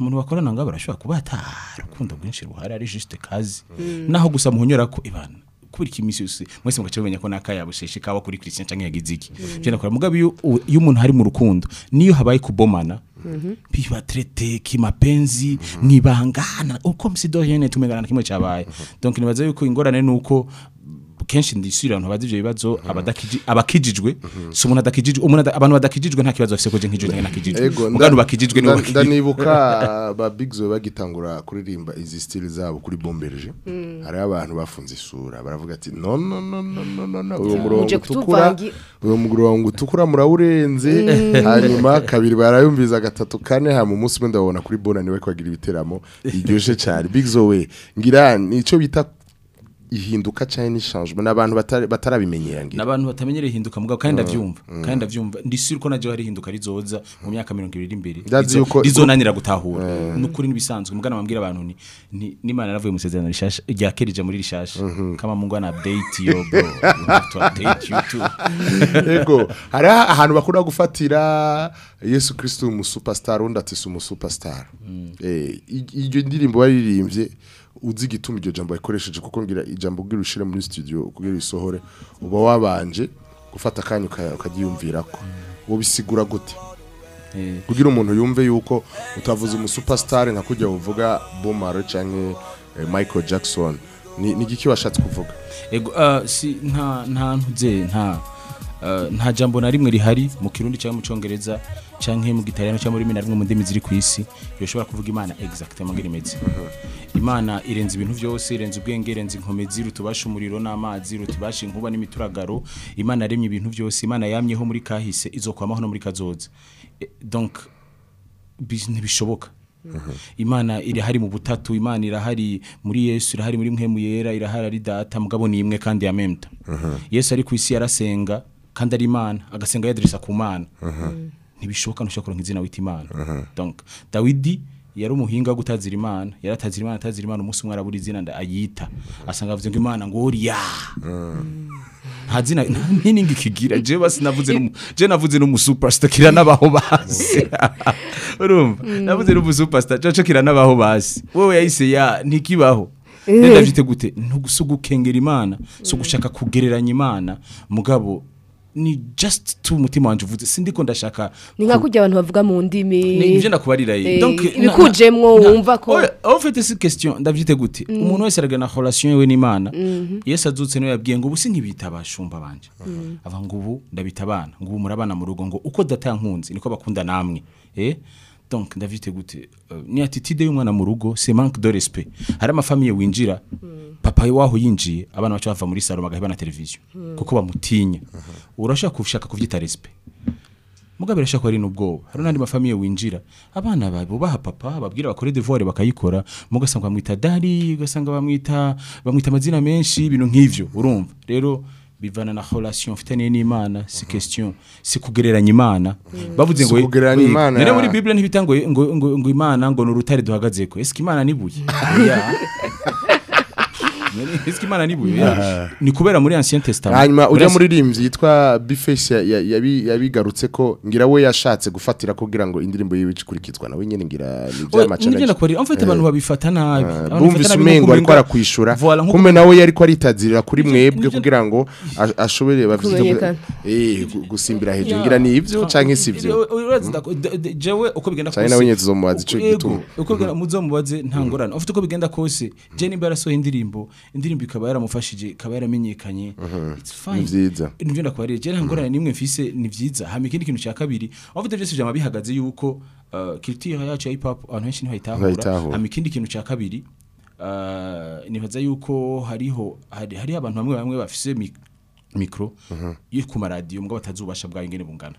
Umuntu bakorana ngabo barashobora kuba ata rukundo rwinshi ruhari ari juste kazi. Naho gusa muhonyora ko ibana kubera iki misi yose mwese mugace mumenya ko naka yabusheshe kawa kuri Christian canke yagize iki. Je nakora mugabo iyo iyo umuntu hari mu rukundo niyo habaye kubomana biba traité kimapenzi mwibangana. Uko msidohene tumengana na kimwe cyabaye. Donc nibaza yuko ingorane nuko kenshi ndisubira abantu bazi ivyo bibazo abadakiji abakijijwe. Umuntu adakijijwe umuntu ada- abantu badakijijwe nta kibazo bafise ko nkijijwe mugano nda- bakijijwe nibo bakijijwe ndanibuka (laughs) ba Big Zo bagitangura kuririmba izi style zabo kuri Bomberge. Hari abantu bafunze isura baravuga ati no no no no no no no uwo murongo utukura uwo murongo utukura murawurenze. (laughs) Hanyuma kabiri barayumviza gatatu kane hama umunsi umwe ndabona kuri Bona ni we kwagira ibiteramo iryoshe cyane. Big Zo we ngira nico bita ihinduka cyane n'ishangement n'abantu batarabimenyera ngira n'abantu batamenyereye ihinduka mugabo kandi ndavyumva kandi ndavyumva. Ndisubira ko naje hari ihinduka rizoza mu myaka 20 iri imbere rizonanira gutahura. Nukuri nibisanzwe mugana bambwira abantu ni ni- n'Imana yaravuye mu sezerano rishasha rya kerije muri rishasha. Kama mungu ana update yo bro. To update you too. (laughs) Ego, hari ahantu bakunda gufatira Yesu Kristo umu superstar undi ati umu superstar. Eh, i- iryo ndirimbo waririmbye uzi igituma iryo jambo yakoresheje kuko ngira ijambo bwira ushire muri studio kugira isohore uba wabanje gufata akanya uka- ukagiyumvirako. Wo bisigura gute? Eh, Kugira umuntu yumve yuko utavuze umu superstar nka kujya uvuga Bomaro canke eh, Michael Jackson. Ni igiki washatse kuvuga? si nta nta uh, nta jambo na rimwe rihari mu kirundi cyangwa mu cyongereza cyangwa mu gitaliyano cyangwa muri rimwe na rimwe mu ndimi ziri ku isi yoshobora kuvuga imana exactement ngiri imeze imana irenze ibintu byose irenze ubwenge irenze inkomezi rutubasha umuriro n'amazi rutubasha inkuba n'imituragaro. Imana yaremye ibintu byose imana yamyeho muri kahise izokwamaho no muri kazoza. E, donc bis- ntibishoboka. Imana irahari mu butatu imana irahari muri yesu irahari muri mpemu yera irahari ari data mugabo ni imwe kandi yamemta yesu ari ku isi yarasenga kandi ari imana agasenga yadirisa ku mana. Ntibishoboka ntushobora kuronka izina wita imana. Donc dawidi yari umuhinga wo gutazira imana yaratazira imana atazira imana umunsi umwe arabura izina ayita. Asanga avuze ngo imana ngo uriya nta zina nta meaning ikigira je basi navuze n'umu je navuze n'umu superstar kira nabaho basi. (laughs) Urumva? Navuze n'umu superstar cyo kira nabaho basi. Wowe yahise ya ntikibaho. Nenda vyite gute? Ntugusugukengera imana so gushaka kugereranya imana. Mugabo ni just tu umutima wanje uvuze sindiko ndashaka ni nka kurya abantu bavuga mu ndimi. Ni ivyo ndakubarira Eh, na- wumva ko- fait c'est question. Ndavyite gute? Umuntu wese aragana relation yewe n'imana. Yesu azutse ni we yabwiye ngo ubu sinkibita abashumba banje. Ava ngo ubu ndabita abana. Ngo ubu murabana mu rugo. Ngo uko data yankunze niko bakunda namwe. Eh? Donc ndavyite gute uh, ni attitude y'umwana mu rugo c'est manque de respect. Hari amafamiye winjira papa waho yinjiye abana bacu bava muri salo bagaheba na televiziyo kuko bamutinya. Urashaka kushaka kuvyita respect? Muga birashaka ari n'ubwoba. Hari n'andi mafamiye winjira abana babo baha papa babwira bakore devoir bakayikora. Mugasanga bamwita dari ugasanga bamwita bamwita amazina menshi ibintu nk'ivyo urumva. Rero bivana na relation mfitaniye n'imana si question. Si kugereranya imana. Bavuze Si ngo kugereranya Imana. rero muri bible ntibita ngo ngo ngo, imana ngo ni urutare duhagazeko eske imana nibuye eske (laughs) (laughs) imana nibuye ni kubera muri ancien testament. Hanyuma ujya Muri- rimzi yitwa bifesi yabigarutse ko ngira we yashatse gufatira kugira ngo indirimbo yiwe ikurikizwa nawe nyine ngira ni Oya, iby'amacana nigenda kubari en fait abantu babifata nabi. Abantu bumvise umengo ariko arakwishura. Kumbe nawe yari ko aritazirira kuri mwebwe kugira ngo ashobore Kumenyekana. eh gu- gusimbira hejuru. Ngira ni ivyo canke si ivyo d- d- jewe uko bigenda Canke nawe nyene tuzomubaza ico gituma. uko bigenda muzomubaze nta ngorane. Ufite uko bigenda kose je nimba yarasohoye indirimbo indirimbo ikaba yaramufashije ikaba yaramenyekanye. It's fine. Nivyo ndakubarira je nta ngorane nimwe mfise ni vyiza. Hama ikindi kintu cya kabiri ufite byose vyama bihagaze yuko uh, culture yacu ya hip hop abantu benshi ntibahitahura. Ntibahitahura. hama ikindi kintu cya kabiri uh, nibaza yuko hariho hari, hari abantu bamwe bamwe bafise mi- mikro yo ku maradiyo mbwa batazi ububasha bwayo ingene bungana.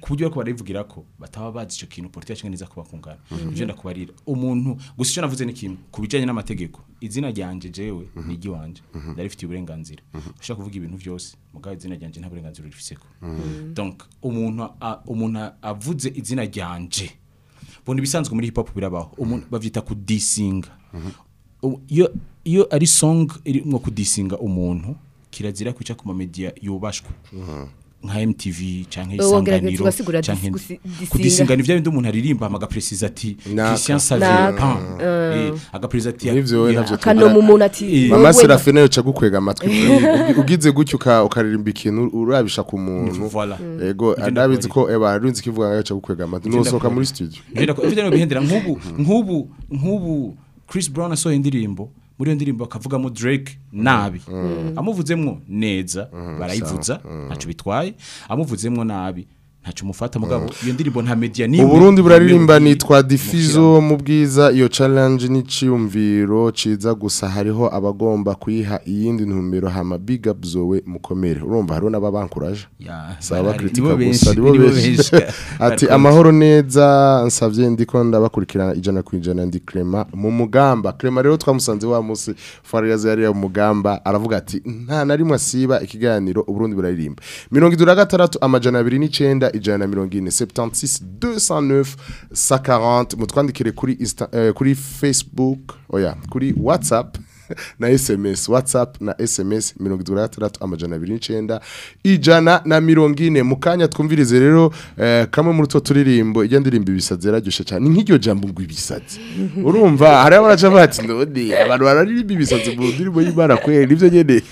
Ku buryo bariko barabivugira ko bataba bazi ico kintu politiki yacu iza kuba kungana ivyo ndakubarira. Umuntu gusa ico navuze ni kimwe ku bijanye n'amategeko izina ryanje jewe ni iry'iwanje ndarifitiye uburenganzira. Ushaka kuvuga ibintu vyose mugabo izina ryanje nta burenganzira urifiseko. Donc umuntu avuze izina ryanje bona ibisanzwe muri hip hop birabaho bavyita kudisinga iyo ari song irimo kudisinga umuntu kirazira kwica ku mamedia yubashwe nka MTV canke isanganiro canke dis- gusi- disinga. kudisinga ni vya bindi umuntu aririmba hama agapresiza ati. Christian Xavier Naka. pan eh agapresiza ati ntavyo kanoma umuntu ati mama serafine yoca gukwega amatwi Ugi- ugize gutyo uka- ukaririmba ikintu urabisha ku muntu Voilà. ego Ivyo ndabizi ko eba arunzi kivuga ngo yoca gukwega amatwi Ivyo nusohoka muri studio Ivyo no bihendera nk'ubu nk'ubu nk'ubu Chris Brown asohoye indirimbo muri iyo ndirimbo akavugamo Drake nabi. Amuvuzemwo neza barayivuza ntaco bitwaye. Amuvuzemwo nabi ntaco mufata mugabo iyo ndirimbo nta media nimwe uburundi buraririmba nitwa difizo mu bwiza iyo challenge n'iciyumviro ciza gusa hariho abagomba kuyiha iyindi ntumbero hama big up zowe mukomere. Urumva hariho n'ababankuraje saba kritika gusa nibo benshi. (laughs) ati amahoro neza nsavye ndiko ndabakurikirana ijana ku ijana ndi Clement mu mugamba Clement rero twamusanze wa musi Fariaz yari mu mugamba aravuga ati nta na rimwe asiba ikiganiro uburundi buraririmba. Mirongo itatu na gatandatu amajana abiri n'icenda ijana na mirongo ine 76 209 140 mutwandikire kuri Insta, eh, kuri Facebook oya kuri WhatsApp. (laughs) na SMS WhatsApp na SMS mirongo itatu na gatandatu amajana abiri n'icenda ijana na mirongo ine. Mu kanya twumvirize rero eh, kamwe muri utwo turirimbo ijya ndirimbo ibisazi yararyoshe cyane ni nk'iryo jambo ngo ibisazi. (laughs) Urumva hariho abaraca bati none abantu bararirimba ibisazi mu ndirimbo y'imana kweri nivyo nyene.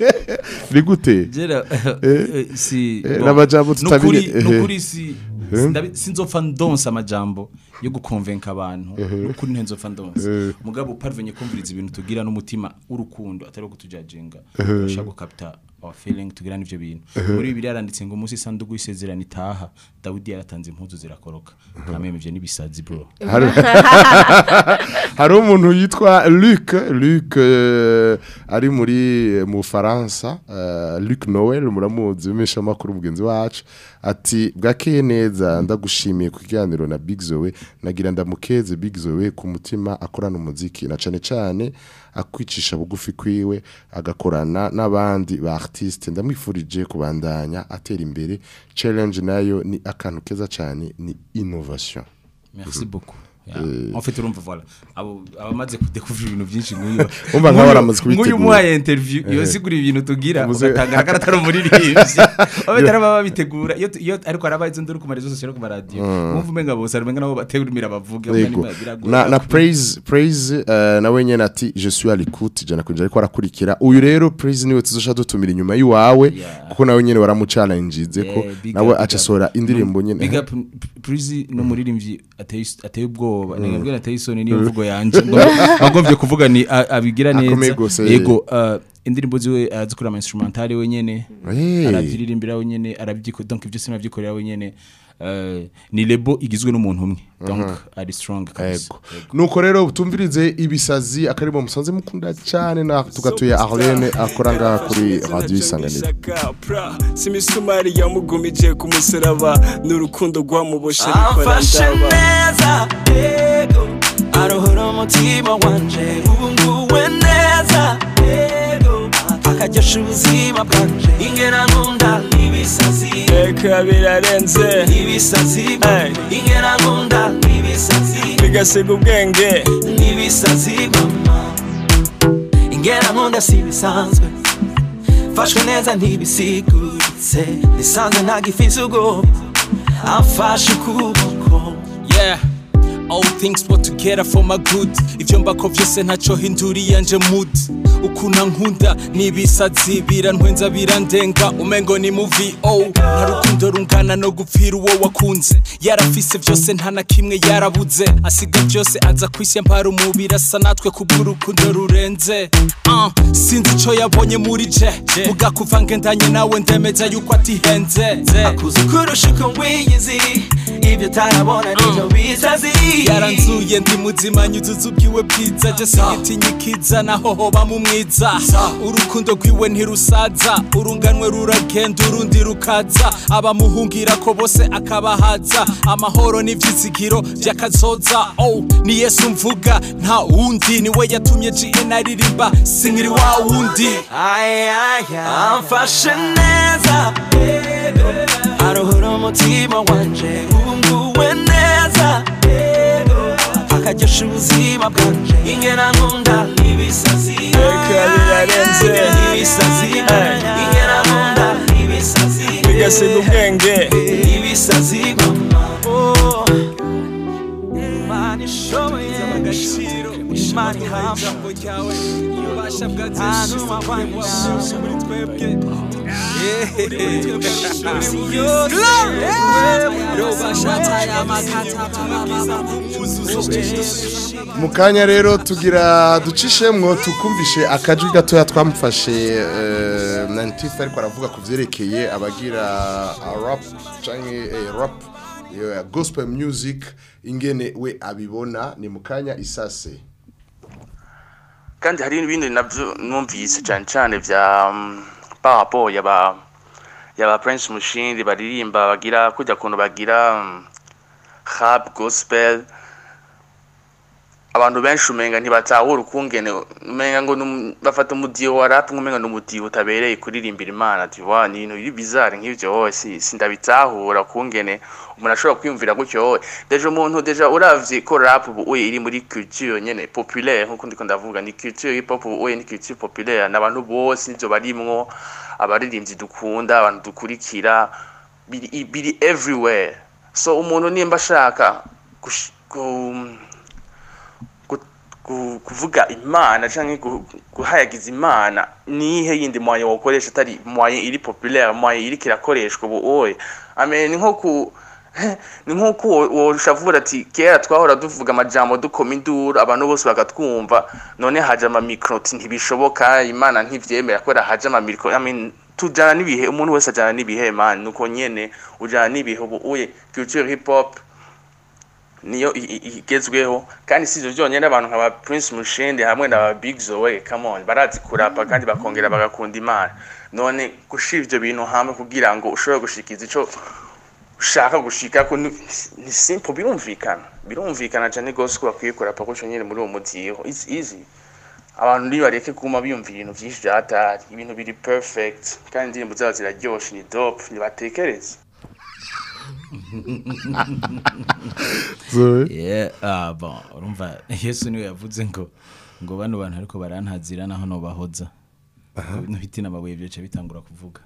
(laughs) Ni gute? Jera, Eh, eh, si bon. n'amajambo tutamenya, Nukuri- si sindabi- sinzopfa ndonsa amajambo yo gukonvenka abantu. Nukuri ntenzopfa ndonsa mugabo parvenye kumviriza ibintu tugira n'umutima w'urukundo atari wo kutujajenga ushaka gukapta our feeling tugira n'ivyo bintu muri bibiri yaranditse ngo umunsi isanduku y'isezerano itaha dawidi yaratanze impuzu zirakoroka. Ntameme ivyo n'ibisazi bro. Hari (laughs) umuntu yitwa Luc Luc eh, ari muri mu Faransa eh, Luc Noel muramuzi umesha makuru mugenzi wacu. Ati bwakeye neza ndagushimiye ku kiganiro na Big Zoe. Nagira ndamukeze Big Zoe ku mutima akorana umuziki. Na cane cane akwicisha bugufi kwiwe agakorana n'abandi ba artiste ndamwifurije kubandanya atera imbere. Challenge na yo ni akantu keza cyane ni innovation. Merci beaucoup. En fait urumva voilà. Abo abamaze kudekuvira ibintu byinshi nk'uyu (laughs) nk'uyu muhaye interview iyo sigura ibintu tugira ugatanga akaratari umuririmbyi (laughs) abetara baba babitegura. Iyo ariko araba izo nduru ku marezo sosiyo ku maradiyo. Mwumva umenga bose umenga nabo bategura bavuga Yego. na praise praise uh, nawe nyene ati je suis à l'écoute jana kunja ariko arakurikira. Uyu rero praise ni we tuzosha dutumira inyuma yiwawe kuko nawe nyene waramuchallengeize ko nawe up, big aca up. sora indirimbo nyene big up Prizi no muririmbyi ateye ateye ubwoba nabwo ateye isoni niyo mvugo yanje. (laughs) Agomvye kuvuga ni abigira neza. yego uh, indirimbo ziwe arazikora ama instrumental wenyene. Aravyiririmbira wenyene arabyiko donc ivyo sinaba vyikorera wenyene. uh, ni lebo igizwe n'umuntu umwe. Donc ari strong kabisa. Nuko rero tumvirize ibisazi akarimo musanze mukunda cyane na tugatuye Arlene akora ngaha kuri radio isanganiro. Pra, simisumari yamugumije ku musaraba n'urukundo rwamuboshe rukora amfashe neza yego arohora umutima wanje ubu nguwe neza yego akaryosha ubuzima bwanje. Ingena nkunda ibisazi eka birarenze ibisazi nkunda ibisazi bigasiga ubwenge. Ibisazi nkunda si bisanzwe. Mfashwe neza ntibisiguritse nisanze ntagifise ubwoba amfashe ukuboko. Yeah. All things put together for my good. Ivyo mbako vyose ntaco hinduriye yanje mood. Ukuna nkunda nibisazi birantwenza birandenga umengo ni mu vo nta rukundo rungana no gupfira uwo wakunze. Yarafise vyose nta na kimwe yarabuze. Asiga vyose aza kwisi mpara umubiri asa natwe kubw'urukundo rurenze. Uh, sinzi ico yabonye muri je. Vuga kuva ngendanye nawe ndemeza yuko atihenze. Akuze kurusha uko wiyizi ibyo utarabona nivyo bisazi yaranzuye ndi muzima nyuzuza ubwiwe bwiza. Je sigitinya ikiza naho hoba mu mwiza urukundo rwiwe ntirusaza urunganwe ruragenda urundi rukaza. Abamuhungira ko bose akabahaza. Amahoro n'ivyizigiro vy'akazoza. Oh ni yesu mvuga nta wundi. Niwe yatumye gn aririmba sinkiri wa wundi. Amfashe neza. Arohora umutima wanje ubu nguwe neza. Akaryosha ubuzima bwanje ingena nkunda ibisazi Eka birarenze. ibisazi ingena nkunda ibisazi bigasiga ubwenge ibisazi mama Oh. Imana ishoboye agaciro Imana ryawe ububasha bwawe Hanyuma wanyuma. muri twebwe. Mu kanya rero tugira ducishemwo tukumvishe akajwi gatoya twamufashe eh, Nantifa ariko aravuga ku vyerekeye abagira rap canke eh, rap. eh, gospel music ingene we abibona ni mu kanya isase. Kandi hari ibindi na byo numvise cyane cyane bya mm, parapo yaba yaba Prince Mushindi baririmba bagira kujya kuntu bagira mm, rap gospel abantu benshi umenga ntibatahura ukungene umenga ngo bafata umudiho wa rap umenga ni umudiho utabereye kuririmbira imana. Ati wa ni ibintu biri bizarre nk'ibyo hose sindabitahura ukungene. Umuntu ashobora kwiyumvira gutyo deja umuntu deja uravye ko rap ubu uye iri muri culture nyene populaire. Nkuko ndiko ndavuga ni culture hip hop uye ni culture populaire. N'abantu bose nivyo barimwo abaririmbyi dukunda abantu dukurikira biri everywhere. So umuntu nimba ashaka kuvuga imana gu- guhayagiza imana nihe yindi mwaye wokoresha atari mwaye iri populaire mwaye iriko irakoreshwa ubu oye amen ni nko ku (laughs) ni nk'uko woshavura ati kera twahora duvuga amajambo dukoma induru abantu bose bagatwumva none haje amamikro uti ntibishoboka imana ntivyemera kubera haje amamikro. Tujana n'ibihe umuntu wese ajana n'ibihe man nuko nyene ujana n'ibihe ubu uye culture hip hop niyo igezweho. Kandi si ivyo vyonyene abantu nka ba Prince Mushende hamwe na ba Big Zoe on barazi kurapa kandi bakongera bagakunda imana. None gushira ivyo bintu hamwe kugira ngo ushobore gushikiza ico ushaka gushika ko ni simple birumvikana. Birumvikana cyane gose ko bakwiye kurapa ko nyene muri uwo mudiho it's easy. Abantu nibareke kuma biyumvira ibintu vyinshi vyatari ibintu biri perfect kandi indirimbo zabo ziraryoshe ni dope nibatekereze Zoe. Yeah, ah, bon, urumva Yesu ni we yavuze ngo ngo bano bantu ariko barantazira naho no bahoza. No biti n'amabuye byoce bitangura kuvuga.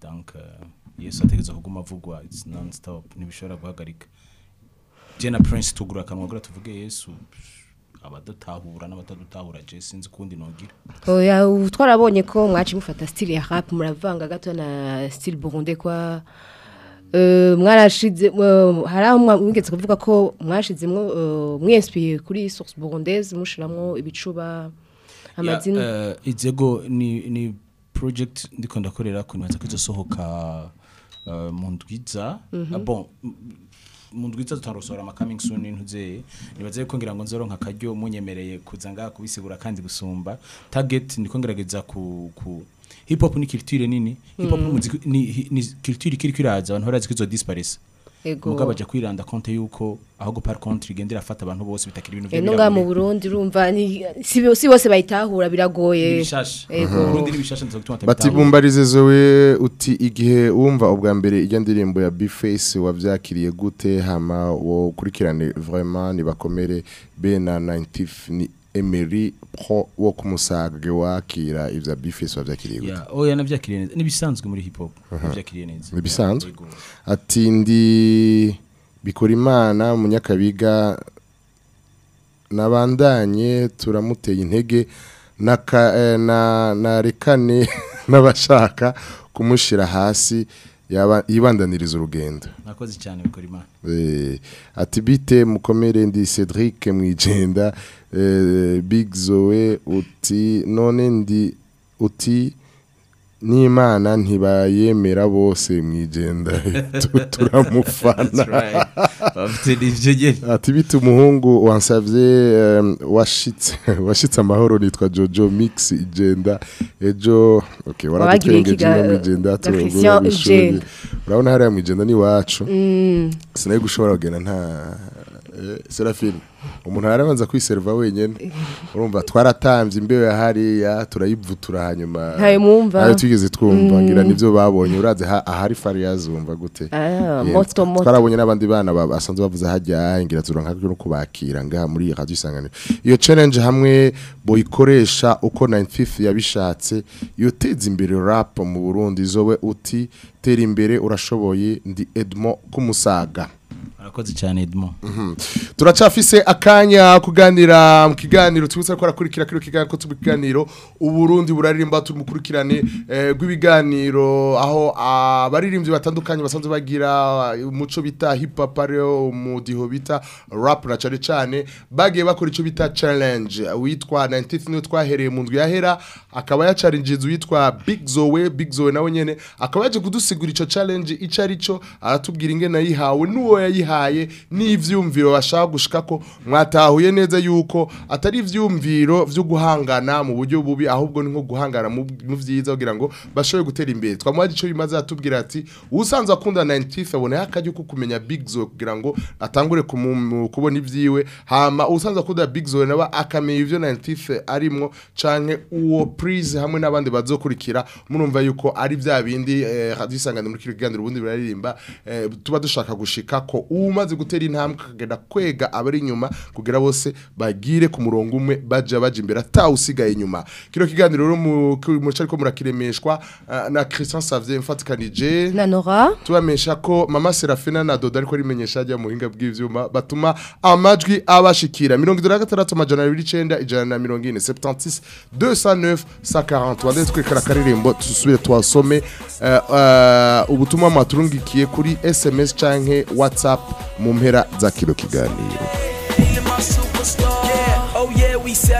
Donc uh, Yesu ategeza kuguma avugwa it's non stop ntibishobora guhagarika. Je na Prince tugura akanwa gura tuvuge Yesu abadutahura n'abatadutahura je sinzi kundi nogira. oya ubu twarabonye ko mwaci mufata style ya rap muravanga gato na style burunde kwa mwarashize eh, hari aho mwigeze kuvuga ko mwashizemwo eh, mwinspiye kuri source burundaise mushiramwo ibicuba amazina. izego ni ni project ndiko ndakorera ko nibaza ko izosohoka uh, mu ndwiza. Ah, bon mu ndwiza tutarosohora ama coming soon ntuze. Nibaza ko ngira ngo nzoronka akaryo munyemereye kuza ngaha kubisigura kandi gusumba. Target ndiko ngerageza ku hip hop ni culture nini hip hop n'umuziki ni, ni culture ikiri kwiraza abantu barazi ko izo disparese ego mugabo aja kwiranda konte yuko ahubwo par contre igenda irafata abantu bose bitakira ibintu no ngaha mu. Burundi urumva ni si bo- si bose bayitahura biragoye Ibishasha. Ego. Burundi n'ibishasha nzo gutuma batabitahura. batibumbarize zowe uti igihe wumva ubwa mbere ijya ndirimbo ya Bface wavyakiriye gute hama wo kurikirane vraiment nibakomere be na 90 ni Emery pro wo kumusage wakira ivya Bface wavyakiriye gute? Yeah, oya navyakiriye neza. Nibisanzwe muri hip hop navyakiriye neza. Nibisanzwe? Ati ndi bikora imana munyakabiga nabandanye turamuteye intege eh, na narekane (laughs) n'abashaka kumushira hasi yibandaniriza urugendo. Nakoze cyane bikora imana Eh, ati bite mukomere ndi Cedric Mwijenda eh, Big Zoe uti none ndi uti n'Imana ntibayemera bose mwijenda (laughs) Tu- turamufana ati bite umuhungu wansavye um, washitse (laughs) washitse amahoro nitwa Jojo Mix igenda. Ejo waradutwengeje ikiga- no mwijenda ga Christian Igenda. urabona hariya mwijenda ni wacu Mm. sinaye gushobora kugenda nta eh, Serafine umuntu arabanza kwiserva wenyene. Urumva twaratambye imbeho ya hariya turayivutura hanyuma Ntayo twigeze twumva. Ngira nivyo babonye uraze ha- ahari fari yazumva gute? Ah, twarabonye n'abandi bana ba- basanzwe bavuze hajya ngira turonka no kubakira ngaha muri radio isanganiro. Iyo challenge hamwe boyikoresha uko 95 yabishatse yoteza imbere rap mu Burundi. Zowe uti tera imbere urashoboye? Ndi Edmond kumusaga. Arakoze cyane Edmond. Turacafise akanya kuganira mu kiganiro tubutse ko arakurikira kino kiganiro ko tubiganiro uburundi buraririmba tumukurikirane eh, rw'ibiganiro. Aho abaririmbyi batandukanye basanzwe bagira umuco bita hip hop ariyo umudiho bita rap na cane cane bagiye bakora ico bita challenge. Witwa 90th niyo twahereye mu ndwi yahera akaba yacarinjiza witwa Big Zoe. Big Zoe nawe nyene akaba yaje kudusigura ico challenge ico ari cyo aratubwira ingene yayihawe n'uwo yayihaye n'ivyumviro bashaka gushika ko mwatahuye neza yuko atari ivyumviro vyo guhangana mu buryo bubi ahubwo ni nko guhangana mu vyiza kugira ngo bashobore gutera imbere. Twamuhaje ico bimaze atubwira ati usanzwe akunda 90th abone akajya ko kumenya Big Zoe kugira ngo atangure kubona ivyiwe. Hama usanzwe akunda Big Zoe naba akamenya ivyo 90th arimwo canke uwo Prise hamwe n'abandi bazokurikira. Murumva yuko ari vya bindi eh, radio isangano muri kino kiganiro ubundi biraririmba. Eh, tuba dushaka gushika ko umaze gutera intambwe akagenda kwega abari inyuma kugira bose bagire ku murongo umwe baja baja imbere atawusigaye inyuma. Kino kiganiro rero mu mu ariko murakiremeshwa eh, na Christian Savye mfatikanije. Na Nora. Tubamenyesha ko mama Serafina na Dodo ariko rimenyesha ajya mu buhinga bw'ivyuma batuma amajwi abashikira. 76 amajana 29 ijana na 40 76 209 140 wande twikara karirimbo tusubire twasome eh, eh, ubutumwa maturungikiye kuri SMS canke WhatsApp mu mpera za kino kiganiro.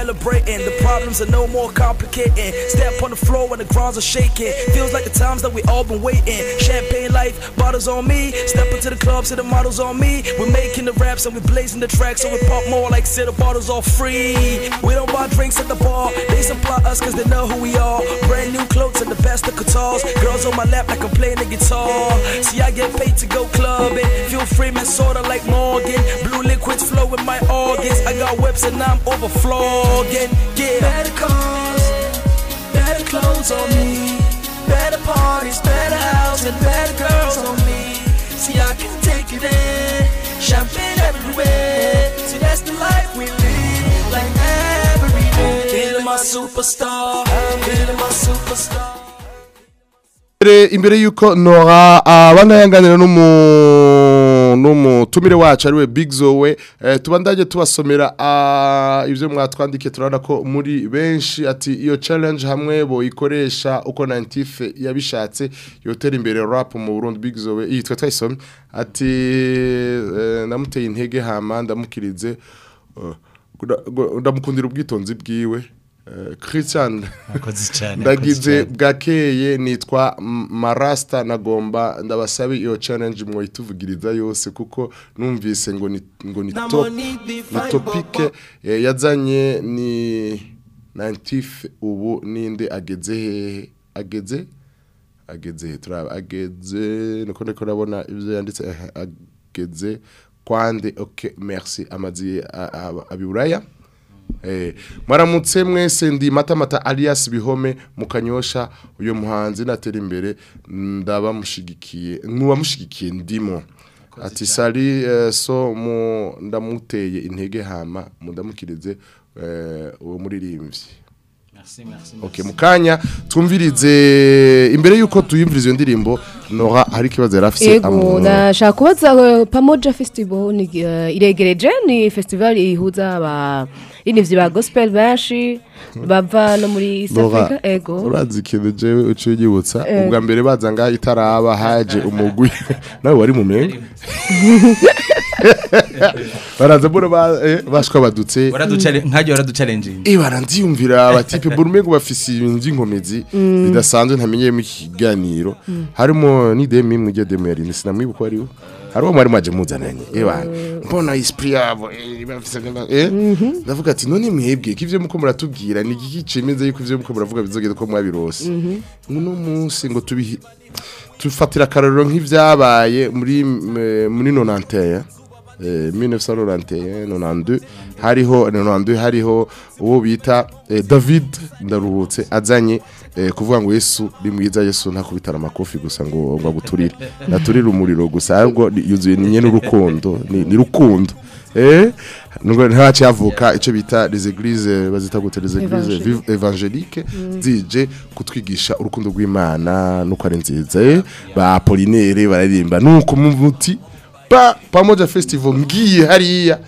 Celebrating. The problems are no more complicating. Step on the floor when the grounds are shaking. Feels like the times that we all been waiting. Champagne life, bottles on me. Step into the club, see the models on me. We're making the raps and we're blazing the tracks, so we pop more like say the bottles all free. We don't buy drinks at the bar. They supply us cause they know who we are. Brand new clothes and the best of guitars. Girls on my lap like I'm playing the guitar. See, I get paid to go clubbing. Feel free, man, sorta like Morgan. Blue liquids flow in my organs. I got whips and I'm overflowing. Yeah. Better cars, better clothes on me. Better parties, better house, and better girls on me. See, I can take it in. Champagne everywhere. See, that's the life we live. Like every day. Feeling my superstar. Feeling my superstar. Imbere- yuko nora abanayanganira n'umu n'umutumire wacu ari we Big Zoe. Eh, tubandanye tubasomera ah, ivyo mwatwandikiye turabona ko muri benshi. Ati iyo challenge hamwe boyikoresha uko 90 yabishatse yotera imbere rap mu Burundi. Big Zoe yitwa twayisomye. Ati eh, namuteye intege hama ndamukirize eh, ndamukundira ubwitonzi bwiwe. Christian ndagize bwakeye nitwa M- marasta nagomba ndabasabe iyo challenge mwayituvugiriza yose kuko numvise ngo ni ngo ni top ni topike eh, yazanye ni 90 ubu ninde ageze hehe ageze ageze turaba ageze niko ndiko nabona ivyo yanditse eh, ageze kwande okay merci amazi abiburaya Eh, mwaramutse mwese ndi matamata alias bihome mukanyosha uyo muhanzi natera imbere ndabamushigikiye nkuwamushigikiye ndimo. Ati sali eh, so mu ndamuteye intege hama mundamukirize eh, uwo muririmbyi. Merci, merci, Okay, mu kanya twumvirize imbere yuko tuyumviriza iyo ndirimbo Nora hari kibazo yarafise Ego, ndashaka kubaza uh, Pamoja Festival ni iregereje? Ni festival ihuza aba inivyi ba gospel benshi bava no muri East Africa ego. urazi ikintu jewe uciye unyibutsa. Eh. ubwa mbere baza ngaho itaraba haje umugwi. (laughs) Nawe wari mu menga (laughs) baraza mbona ba- eh, bashwa badutse nkajya waraduchallenging Eh barandiyumvira abatipe burumengo bafise ibintu by'inkomezi Mm. bidasanzwe ntamenyeyemo iki kiganiro. Harimo ni demi imwe ijya demi yari sinamwibuka ari we? Hari uwo mwari mwaje muzananye eh bana mbona esprit yabo eh eh? Ndavuga ati none mwebwe ko ivyo muko muratubwira ni igiki cemeze yuko ivyo muko muravuga bizogenda ko mwabirose uno munsi ngo tubihi tufatira akarorero nk'ivyabaye muri eh, muri 91 eh, 1991 92 hariho 92 hariho uwo bita David ndaruhutse azanye kuvuga ngo Yesu ni mwiza Yesu ntakubitara amakofi gusa ngo ngo aguturire naturire umuriro gusa ahubwo yuzuye ni nyene urukundo ni, rukundo. Eh? Nubwo ntaci yavuka ico bita églises bazita gute Évangéliques. vive- évangéliques zije kutwigisha urukundo rw'Imana nuko ari nziza eh? Ba Apollinaire baririmba nuko mu muti pa pamoja festival ngiye hariya.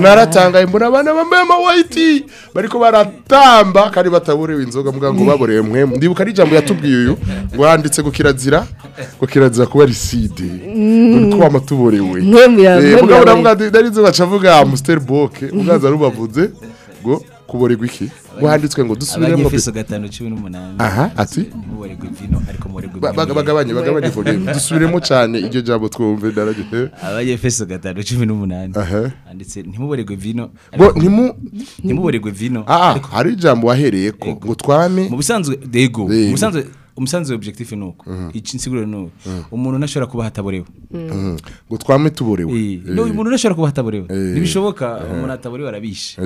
Naratangaye mbona abana bambaye amawaiti bariko baratamba kandi bataborewe inzoga mbwa ngo baborewe mwe. Ndibuka ari ijambo yatubwiye uyu ngo handitse ngo kirazira ngo kirazira kuba riside ngo twama tuborewe Mwe mura- mwe Eh, mugabo muraborewe. ndavuga ati ndari nzo bacavuga Amstel Boke mugaza rubavuze ngo kuborerwa iki ngo handitswe ngo dusubiremo abanyefeso gatanu cumi n'umunani Aha, ati? ntimuboregwe vino ariko muboregwe Ba- ba- bagabanye bagabanye volume. (laughs) Dusubiremo cyane iryo jambo twumve ndaragiye abanyefeso gatanu cumi n'umunani. Handitse ntimuboregwe vino Bo, ariko- ntimu- ntimuboregwe vino Ah, hari ijambo wahereye ko. Ngo twame mu bisanzwe dego mu bisanzwe umusanzwe objectif ni uko. Iki nsiguro ni uko umuntu ntashobora kuba hataborewe Mhm. ngo twame tuborewe Eh, no umuntu ntashobora kuba hataborewe ntibishoboka Eh. umuntu hataborewe arabishe.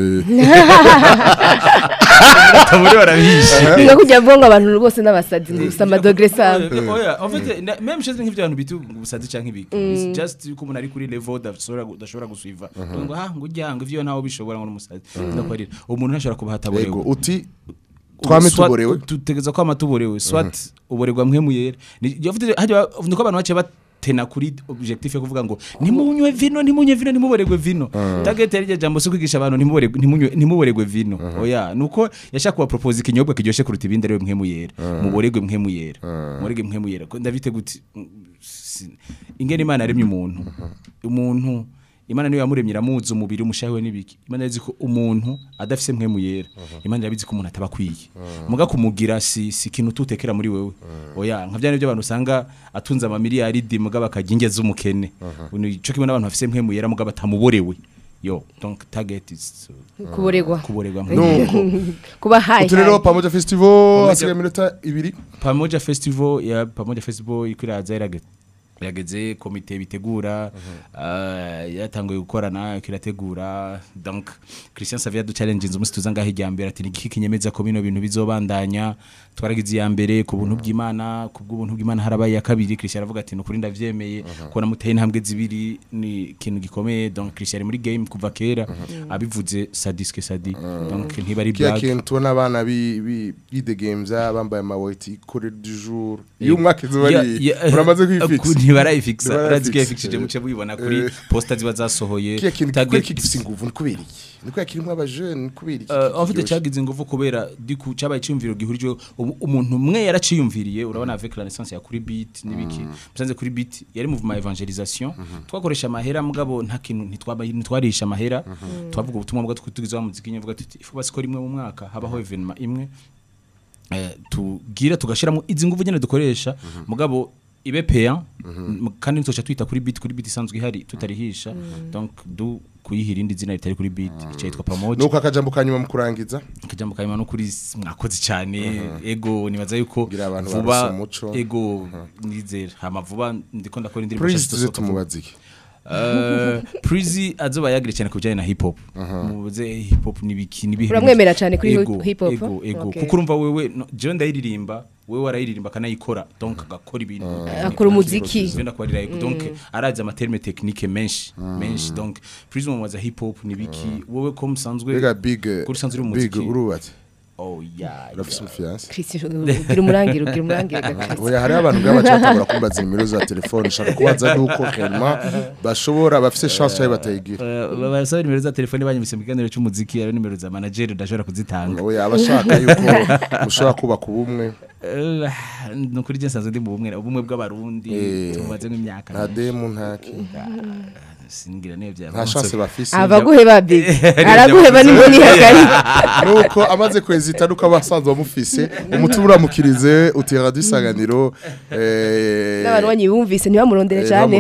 Hataborewe (laughs) arabishe. Nga kujya mvuga ngo abantu bose n'abasazi ngo gusa amadogre sabo Oya, en fait, même chose nk'ivyo abantu bita ubusazi canke ibiki. Mm. Just yuko umuntu ari kuri level udashobora udashobora gusuiva. Ngo ha ngo ujya ngo ivyo nawe bishobora ngo n'umusazi ndakwarira. Umuntu ntashobora kuba hataborewe uti twame tuborewe tutegeza kwama tuborewe swat uborerwa mwe muyera niko abantu bace batena kuri objectif yo kuvuga ngo nimunywe vino nimunywe vino nimuboregwe vino. Target yari jambo si kwigisha abantu ntimuboregwe ntimunywe- ntimuboregwe vino. Oya nuko yashaka kuba propose ikinyobwa kiryoshe kuruta ibindi ari we mwe muyera muboregwe mwe muyera muboregwe mwe muyera Ko ndabite guti mm, ingene imana yaremye umuntu. Umuntu imana niyo yamuremye iramuzi umubiri umushahi we n'ibiki. Imana yazi ko umuntu adafise mpwemu yera. Imana irabizi ko umuntu ataba akwiye muga kumugira si si ikintu tutekera muri wewe. Oya nka bya ni byo abantu usanga atunze amamiliyari di muga bakajya ingeze umukene nico kimwe n'abantu bafise mpwemu yera muga batamuborewe. Yo donc target is uh, Kuboregwa. kuboregwa. Nuko. kuba hayi utu rero hayi. pamoja festival Pamoja- hasigaye iminota ibiri. Pamoja festival ya pamoja festival iko iraza irage yageze komite bitegura uh, yatanguye gukorana kirategura. Donc Christian Savia du challenge inzu musi tuza ngaho ijya mbere? Ati niki kinyemeza ko bino bintu bizobandanya? Twaragize iya mbere ku buntu bw'Imana ku bw'ubuntu bw'Imana harabaye ya kabiri Christian aravuga ati nukuri ndavyemeye ko namuteye intambwe zibiri ni ikintu gikomeye. Donc Christian ari muri game kuva kera abivuze sadiske sadi. Donc ntibari blague kintu tubona abana bi- bi- bidegemvya bambaye amaweti kore du jour. Iyo umwaka izuba ari uramaze kwifixa. Ntibarayifixa ko yafixije muce mubibona kuri Eh. posta ziba zasohoye. Kiya kintu gifise inguvu ni kubera iki? Ni kubera kirimo abajene kubera iki Uh, fait kiryoshe? cyagize ingufu kubera diku cyabaye cyumviro gihurijwe umuntu umwe yaraciyumviriye urabona avec la naissance ya kuri beat nibiki musanze kuri beat yari mouvement evangelisation twakoresha amahera mugabo nta kintu ntitwaba ntitwarisha amahera. Twavuga ubutumwa bwa tugize wa muziki nyavuga tuti ifu basi ko rimwe mu mwaka habaho evenement imwe. Eh, tugira tugashiramo izi nguvu nyene dukoresha. Mugabo ibe payant. Kandi ntocha twita kuri beat kuri beat isanzwe ihari tutarihisha. Donc du kuyihira indi zina ritari kuri beat cyitwa pamoja nuko akajambo kanyuma mu kurangiza? Kajambo kayima no kuri mwakoze cyane. Ego nibaza yuko vuba ego nizera. Hama vuba ndiko ndakora indirimbo tumubaze iki? Eh, Prizi azoba yagire cyane kubijyanye na hip hop. Mubuze hip hop nibiki nibihe Uramwemera cyane kuri Ego, hip hop? ego ego. Kuko urumva wewe jewe ndayiririmba wewe warayiririmba akanayikora donc agakora ibintu. Akora umuziki. Je ndakubarira ego donc arazi amaterme technique menshi. Menshi donc Prizi mubaza hip hop nibiki wowe ko musanzwe big kuri usanzwe uri mu muziki oh yeah urafise umufiance Christian ugira umurangire ugira umurangire (laughs) gakatsi. oya hari abantu bwaba batangura kumbaza nimero za telefone shaka kubaza (laughs) nuko réellement bashobora. Bafise chance cyangwa batayigira. Basaba nimero za telefone banyumvise mu kiganiro cy'umuziki ari nimero za manager ndashobora kuzitanga. Oya abashaka yuko (laughs) mushobora kubaka ubumwe. Eh, ni ukuri je nsanzwe ndi mu bumwe ubumwe bw'abarundi Eh, tumaze nk'imyaka nta demu ntaki. Singira niyo bya nta chance bafise abaguheba (laughs) big araguheba n'imboni ihagarika (laughs) nuko amaze kwezita nuko abasanzwe bamufise umutima uramukirize utera dusanganiro eh n'abantu banyibumvise ntibamurondere eh, cyane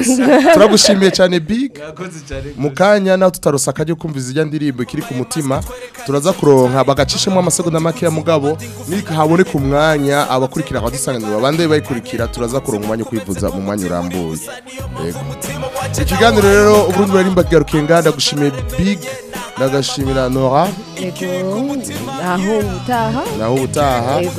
(laughs) turagushimiye cyane big. Yakoze cyane mu kanya nawe tutarosa akajya kumviza ijya ndirimbo ikiri ku mutima turaza kuronka bagacishemo amasegonda make ya mugabo niko haboneka umwanya abakurikira abadusanganiro babande bayikurikira turaza kuronka umwanya wo kwivuza mu mwanya urambuye. Yego. Ikiganiro rero uburundi bararimba kigarukiye nganda gushimiye big ndagashimira nora. Yego aho utaha naho ubutaha. Eh,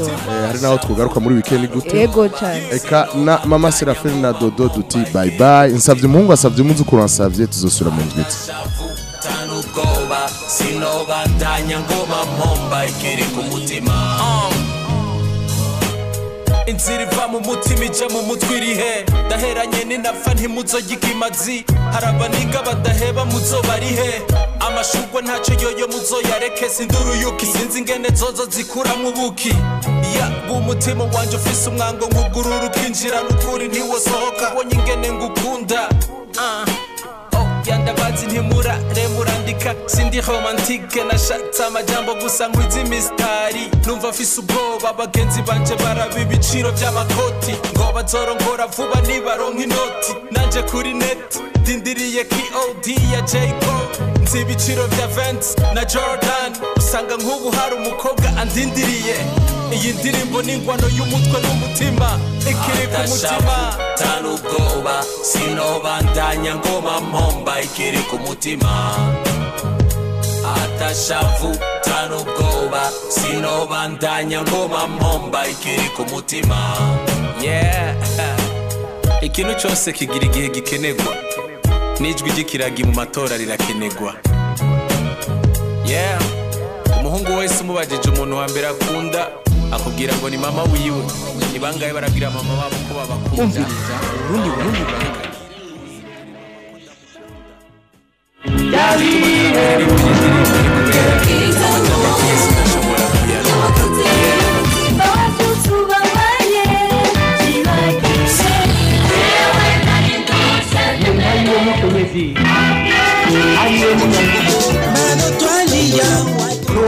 hari naho twugaruka muri weekend gute? Yego cyane eka na mama serafine na dodo duti bye bye. Nsabye umuhungu asabye umuzukuru ansabye tuzosubira mu ndwitsi tanu ubwoba sinobandanya ngoma mpomba ikiri ku mutima. Inzira iva mu mutima ija mu mutwe iri he? Ndaheranye ninapfa ntimuzojya ikimazi hari abaniga badaheba muzoba ari he? Amashugwe ntacyo yoyo muzoyareke sinduruyuki sinzi ingene zozo zikuramwo ubuki ya bw'umutima wanje ufise umwango nkugurura ukinjira n'ukuri ntiwosohoka. Ubonye ingene ngukunda. Ah. Yandabazi ntimurare murandika sindi romantike nashatse amajambo gusa ngwiza imisitari numva afise ubwoba abagenzi banje baraba ibiciro by'amakoti. Ngo bazorongora vuba nibaronka inoti. Nanje kuri neti ndindiriye kod ya jayco nzi ibiciro bya vents na jordan. Usanga nk'ubu hari umukobwa andindiriye. Iyi ndirimbo ni ingwano y'umutwe n'umutima. Ikiri ku mutima. tanu ubwoba. Sinobandanya ngoma mpomba. Ikiri ku mutima. Atashavu tanu ubwoba. Sinobandanya ngoma mpomba. Ikiri ku mutima. Yeah. Ikintu cyose kigira igihe gikenerwa. N'ijwi ry'ikiragi mu matora rirakenerwa. Yeah. Umuhungu wese umubajije umuntu wa mbere akunda akubwira ngo ni mama wiwe. Ni bangahe barabwira mama wabo ko babakunda? Umviriza urundi burundi buraheka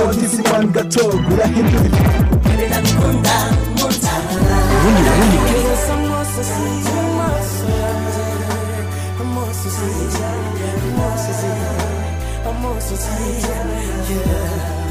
nyuma y'uwo mukenyezi hanywe munyangufu Notisi man gato urahindura Yeah.